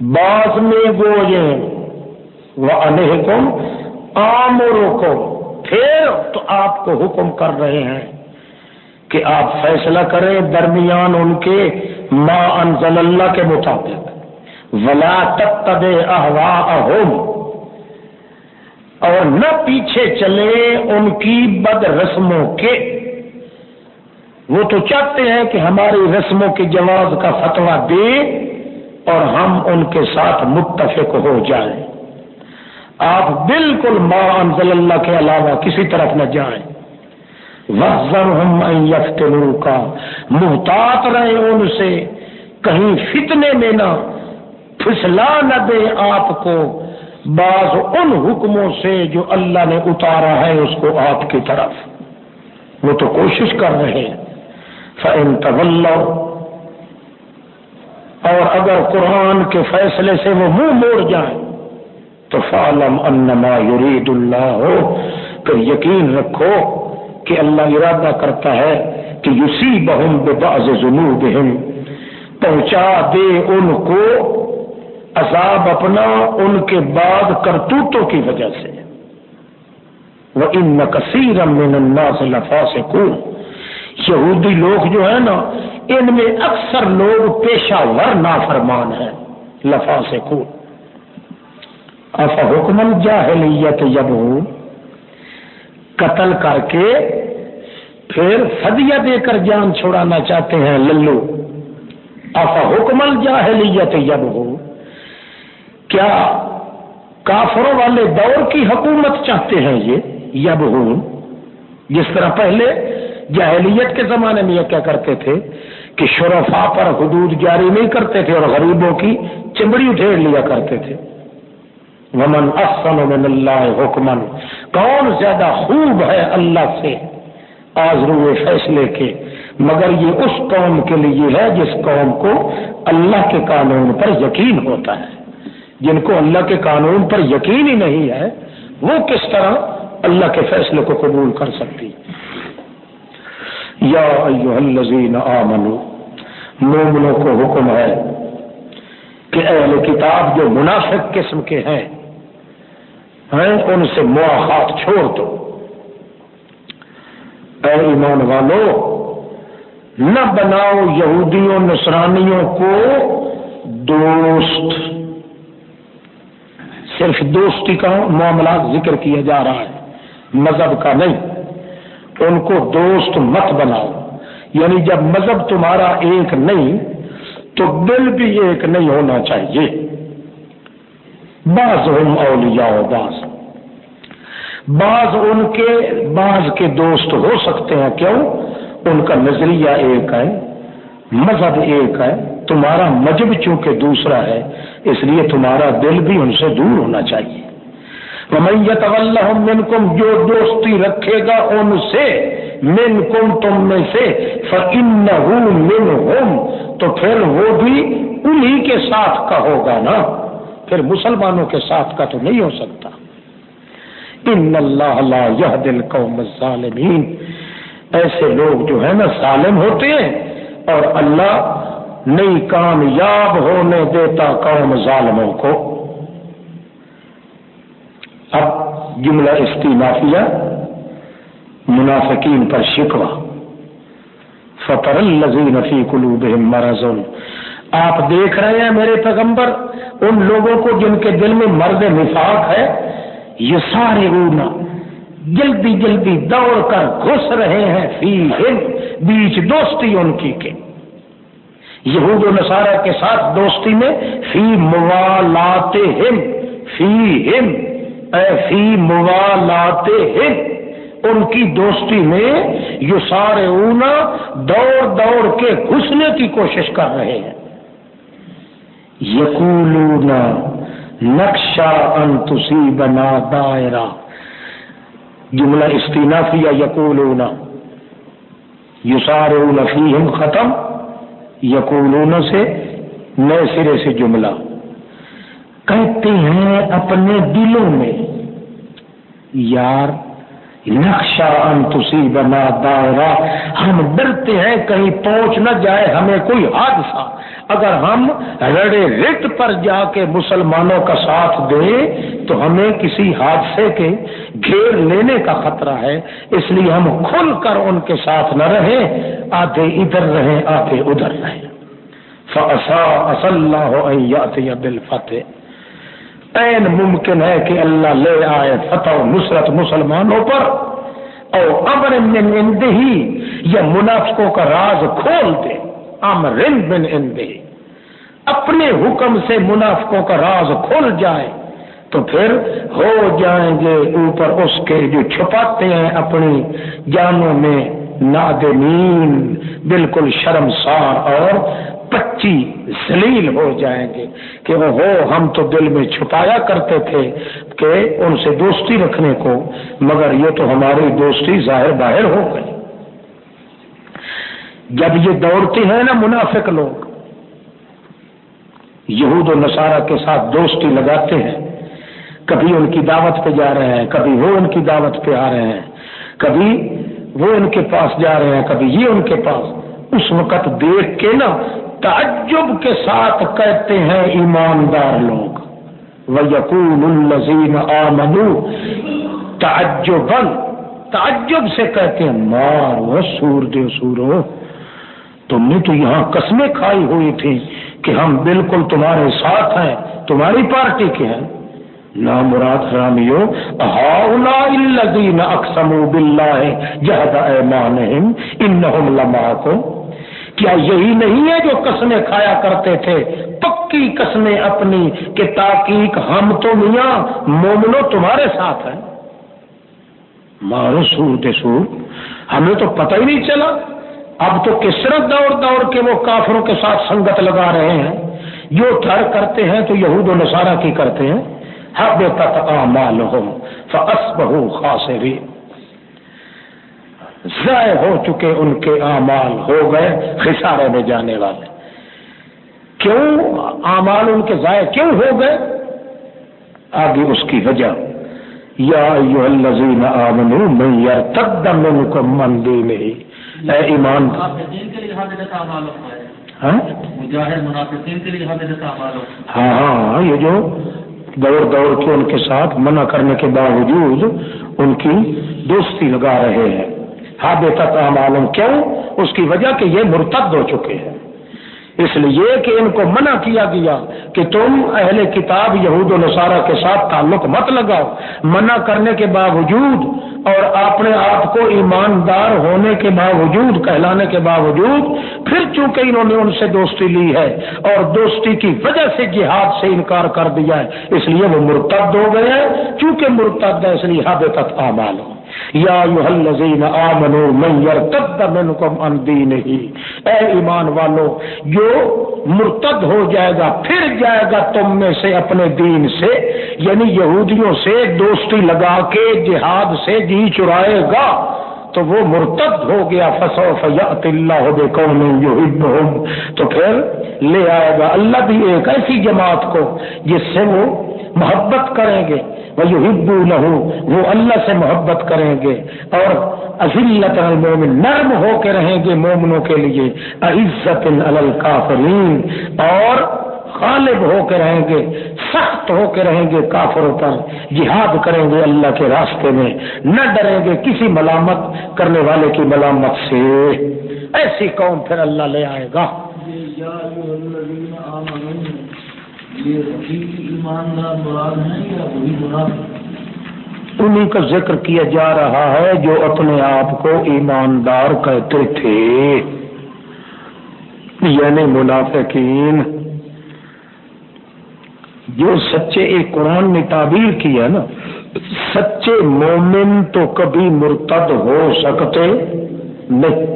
بعض میں گوجے وہ انحکم عامروں کو پھر تو آپ کو حکم کر رہے ہیں کہ آپ فیصلہ کریں درمیان ان کے ما انزل اللہ کے مطابق۔ ولا تب احوا اور نہ پیچھے چلے ان کی بد رسموں کے۔ وہ تو چاہتے ہیں کہ ہماری رسموں کی جواز کا فتوا دے اور ہم ان کے ساتھ متفق ہو جائیں۔ آپ بالکل ما انزل اللہ کے علاوہ کسی طرف نہ جائیں۔ وزر کا محتاط رہے ان سے۔ کہیں فتنے میں نہ پھسلا نہ دے آپ کو۔ بعض ان حکموں سے جو اللہ نے اتارا ہے اس کو آپ کی طرف۔ وہ تو کوشش کر رہے ہیں۔ فن طول اور اگر قرآن کے فیصلے سے وہ منہ موڑ جائیں۔ تو فالم انما یرید اللہ ہو پھر یقین رکھو کہ اللہ ارادہ کرتا ہے کہ یوسی بہم بے باز پہنچا دے ان کو عذاب اپنا ان کے بعد کرتوتوں کی وجہ سے۔ وہ ان کثیر سے لفا سے یہودی لوگ جو ہے نا، ان میں اکثر لوگ پیشہ ور نافرمان ہیں لفا سے کو افا حکمن جاہلیت قتل کر کے پھر فدیہ دے کر جان چھوڑانا چاہتے ہیں للو۔ افا حکمل جاہلیت جب کیا کافروں والے دور کی حکومت چاہتے ہیں یہ؟ یب جس طرح پہلے جاہلیت کے زمانے میں یہ کیا کرتے تھے کہ شرفا پر حدود جاری نہیں کرتے تھے اور غریبوں کی چمڑی ادھیڑ لیا کرتے تھے۔ ومن احسن من اللہ حکمن کون زیادہ خوب ہے اللہ سے آزرو فیصلے کے، مگر یہ اس قوم کے لیے ہے جس قوم کو اللہ کے قانون پر یقین ہوتا ہے۔ جن کو اللہ کے قانون پر یقین ہی نہیں ہے، وہ کس طرح اللہ کے فیصلے کو قبول کر سکتی؟ یا الذین آمنو مومنوں کو حکم ہے کہ اہل کتاب جو منافق قسم کے ہیں ان سے مواخات چھوڑ دو۔ اے ایمان والو، نہ بناؤ یہودیوں، نصرانیوں کو دوست۔ صرف دوستی کا معاملات ذکر کیا جا رہا ہے، مذہب کا نہیں۔ ان کو دوست مت بناؤ۔ یعنی جب مذہب تمہارا ایک نہیں، تو دل بھی ایک نہیں ہونا چاہیے۔ بعض ہم اولیاء بعض۔ بعض ان کے بعض کے دوست ہو سکتے ہیں، کیوں؟ ان کا نظریہ ایک ہے، مذہب ایک ہے، تمہارا مذہب چونکہ دوسرا ہے، اس لیے تمہارا دل بھی ان سے دور ہونا چاہیے۔ میت من کم جو دوستی رکھے گا ان سے من کم تم میں سے فن من ہوم تو پھر وہ بھی انہی کے ساتھ کا ہوگا نا۔ پھر مسلمانوں کے ساتھ کا تو نہیں ہو سکتا۔ ان اللہ لا یہ دل قوم ظالمین ایسے لوگ جو ہے نا، ظالم ہوتے ہیں اور اللہ نہیں کامیاب ہونے دیتا قوم ظالموں کو۔ اب جملہ استینافیہ منافقین پر شکوا فطر الزین فی قلوبہم مرض۔ آپ دیکھ رہے ہیں میرے پیغمبر، ان لوگوں کو جن کے دل میں مرد نفاق ہے یہ سارے اونا جلدی جلدی دوڑ کر گھس رہے ہیں فی بیچ دوستی ان کی کے۔ یہود و نصارہ کے ساتھ دوستی میں فی موالات ہم فی ہم اے فی موالات ہم ان کی دوستی میں یہ سارے اونا دوڑ دوڑ کے گھسنے کی کوشش کر رہے ہیں۔ یقولون نقشہ ان تصیبنا دائرہ۔ جملہ استینافیہ یقولون، یسارعون فیہم ختم، یقولون سے نئے سرے سے جملہ۔ کہتے ہیں اپنے دلوں میں، یار نقشہ ان بنا دائرہ ہم ڈرتے ہیں کہیں پہنچ نہ جائے ہمیں کوئی حادثہ۔ اگر ہم رڑے رت پر جا کے مسلمانوں کا ساتھ دیں تو ہمیں کسی حادثے کے گھیر لینے کا خطرہ ہے۔ اس لیے ہم کھل کر ان کے ساتھ نہ رہیں۔ آتے ادھر رہیں آتے ادھر رہیں۔ فسا اصل بل فتح این ممکن ہے کہ اللہ لے آئے فتح و نصرت مسلمانوں پر۔ اور امر ہی یا منافقوں کا راز کھول دے۔ امر بن اندہی اپنے حکم سے منافقوں کا راز کھل جائے، تو پھر ہو جائیں گے اوپر اس کے جو چھپاتے ہیں اپنی جانوں میں نادمین، بالکل شرمسار اور پچی ذلیل ہو جائیں گے کہ وہ ہو ہم تو دل میں چھپایا کرتے تھے کہ ان سے دوستی رکھنے کو، مگر یہ تو ہماری دوستی ظاہر باہر ہو گئی۔ جب یہ دوڑتے ہیں نا منافق لوگ، یہود و نصارہ کے ساتھ دوستی لگاتے ہیں۔ کبھی ان کی دعوت پہ جا رہے ہیں، کبھی وہ ان کی دعوت پہ آ رہے ہیں، کبھی وہ ان کے پاس جا رہے ہیں، کبھی یہ ان کے پاس۔ اس وقت دیکھ کے نا تعجب کے ساتھ کہتے ہیں ایماندار لوگ وہ یقون الزین آمنو تعجب تعجب سے کہتے ہیں، مار وہ سور دے سورو، تم نے تو یہاں قسمیں کھائی ہوئی تھی کہ ہم بالکل تمہارے ساتھ ہیں، تمہاری پارٹی کے ہیں۔ نہ مراد حرامیو الذین اقسموا باللہ جہد ایمانہم، انہم لماکم۔ کیا یہی نہیں ہے جو قسمیں کھایا کرتے تھے؟ پکی قسمیں اپنی کہ تاکیق ہم تو میاں، مومنو تمہارے ساتھ ہیں۔ مارو سور سور ہمیں تو پتہ ہی نہیں چلا۔ اب تو کسرت دوڑ دوڑ کے وہ کافروں کے ساتھ سنگت لگا رہے ہیں۔ جو تھر کرتے ہیں تو یہود و نصارہ کی کرتے ہیں۔ حب تک آمالہم فاسبہو خاسری ضائع ہو چکے ان کے اعمال ہو گئے خسارے میں جانے والے۔ کیوں؟ اعمال ان کے ضائع کیوں ہو گئے؟ آگے اس کی وجہ۔ یا الذین آمنوا من یرتد منکم من دینہی اے ایمان۔ ہاں؟ ہاں یہ جو دوڑ دوڑ کے ان کے ساتھ منع کرنے کے باوجود ان کی دوستی لگا رہے ہیں۔ ہاں بے معلوم کیوں؟ اس کی وجہ کہ یہ مرتد ہو چکے ہیں۔ اس لیے کہ ان کو منع کیا گیا کہ تم اہل کتاب یہود و نصارہ کے ساتھ تعلق مت لگاؤ۔ منع کرنے کے باوجود اور اپنے آپ کو ایماندار ہونے کے باوجود، کہلانے کے باوجود، پھر چونکہ انہوں نے ان سے دوستی لی ہے اور دوستی کی وجہ سے جہاد سے انکار کر دیا ہے، اس لیے وہ مرتد ہو گئے ہیں۔ چونکہ مرتد ہے اس لیے حد تک آمال ہو یا الذین آمنوا من یرتد منکم عن دینہ اے ایمان والو، جو مرتد ہو جائے گا، پھر جائے گا تم میں سے اپنے دین سے یعنی یہودیوں سے دوستی لگا کے، جہاد سے جی چرائے گا۔ تو وہ مرتد ہو گیا، فسوف یات اللہ بقوم یحبهم تو پھر لے آئے گا اللہ بھی ایک ایسی جماعت کو جس سے وہ محبت کریں گے۔ وہ ہبو لہو وہ اللہ سے محبت کریں گے۔ اور عزلت المومن نرم ہو کے رہیں گے مومنوں کے لیے۔ عزت الکافرین۔ اور غالب ہو کے رہیں گے، سخت ہو کے رہیں گے کافروں پر۔ جہاد کریں گے اللہ کے راستے میں۔ نہ ڈریں گے کسی ملامت کرنے والے کی ملامت سے۔ ایسی قوم پھر اللہ لے آئے گا۔ انہیں کا ذکر کیا جا رہا ہے جو اپنے آپ کو ایماندار کہتے تھے۔ یعنی منافقین۔ جو سچے ایک قرآن نے تعبیر کیا نا، سچے مومن تو کبھی مرتد ہو سکتے نہیں۔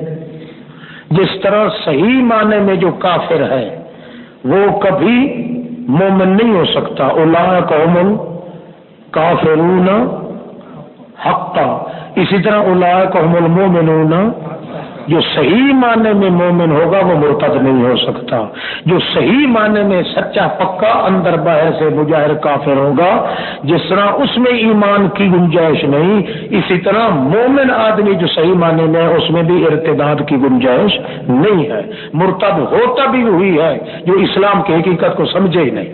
جس طرح صحیح معنی میں جو کافر ہے، وہ کبھی مومن نہیں ہو سکتا۔ اولا قومن کافرون حقا۔ اسی طرح اولا قوم المومنون جو صحیح معنی میں مومن ہوگا وہ مرتد نہیں ہو سکتا۔ جو صحیح معنی میں سچا پکا اندر باہر سے مجاہر کافر ہوگا، جس طرح اس میں ایمان کی گنجائش نہیں، اسی طرح مومن آدمی جو صحیح معنی میں اس میں بھی ارتداد کی گنجائش نہیں ہے۔ مرتد ہوتا بھی وہی ہے، جو اسلام کی حقیقت کو سمجھے ہی نہیں۔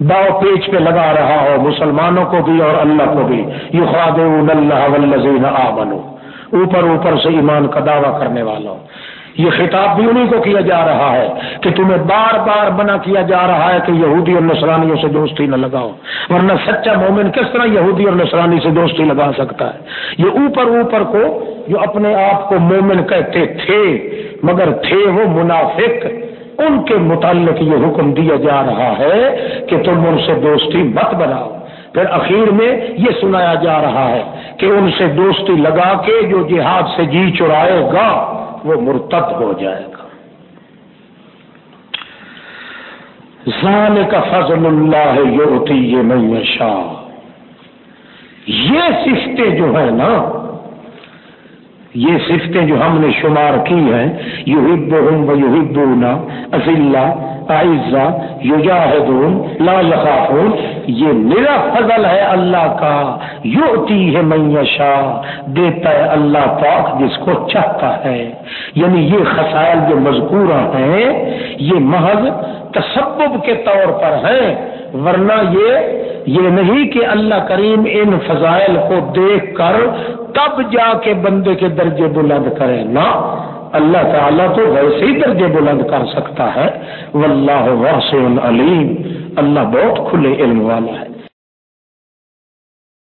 باؤ پیچ پہ لگا رہا ہو، مسلمانوں کو بھی اور اللہ کو بھی۔ یو خواد اللہ والذین آمنو اوپر اوپر سے ایمان کا دعویٰ کرنے والوں یہ خطاب بھی انہیں کو کیا جا رہا ہے کہ تمہیں بار بار بنا کیا جا رہا ہے کہ یہودی اور نسرانیوں سے دوستی نہ لگاؤ۔ ورنہ سچا مومن کس طرح یہودی اور نسرانی سے دوستی لگا سکتا ہے؟ یہ اوپر اوپر کو جو اپنے آپ کو مومن کہتے تھے، مگر تھے وہ منافق، ان کے متعلق یہ حکم دیا جا رہا ہے کہ تم ان سے دوستی مت بناؤ۔ پھر اخیر میں یہ سنایا جا رہا ہے کہ ان سے دوستی لگا کے جو جہاد سے جی چرائے گا، وہ مرتد ہو جائے گا۔ کا فضل اللہ یوتی یہ میں شاہ یہ سفتیں جو ہے نا یہ صفتیں جو ہم نے شمار کی ہیں یو ہب ہوں و یو ہبونا اضلع عائزہ یجاہدون، لا یخافون، یہ میرا فضل ہے اللہ کا یوتی ہے میشا دیتا ہے اللہ پاک جس کو چاہتا ہے۔ یعنی یہ خسائل جو مذکورہ ہیں، یہ محض تسبب کے طور پر ہیں۔ ورنہ یہ یہ نہیں کہ اللہ کریم ان فضائل کو دیکھ کر تب جا کے بندے کے درجے بلند کرے نا اللہ تعالیٰ تو ویسے ہی درجے بلند کر سکتا ہے۔ واللہ واسع علیم۔ اللہ بہت کھلے علم والا ہے۔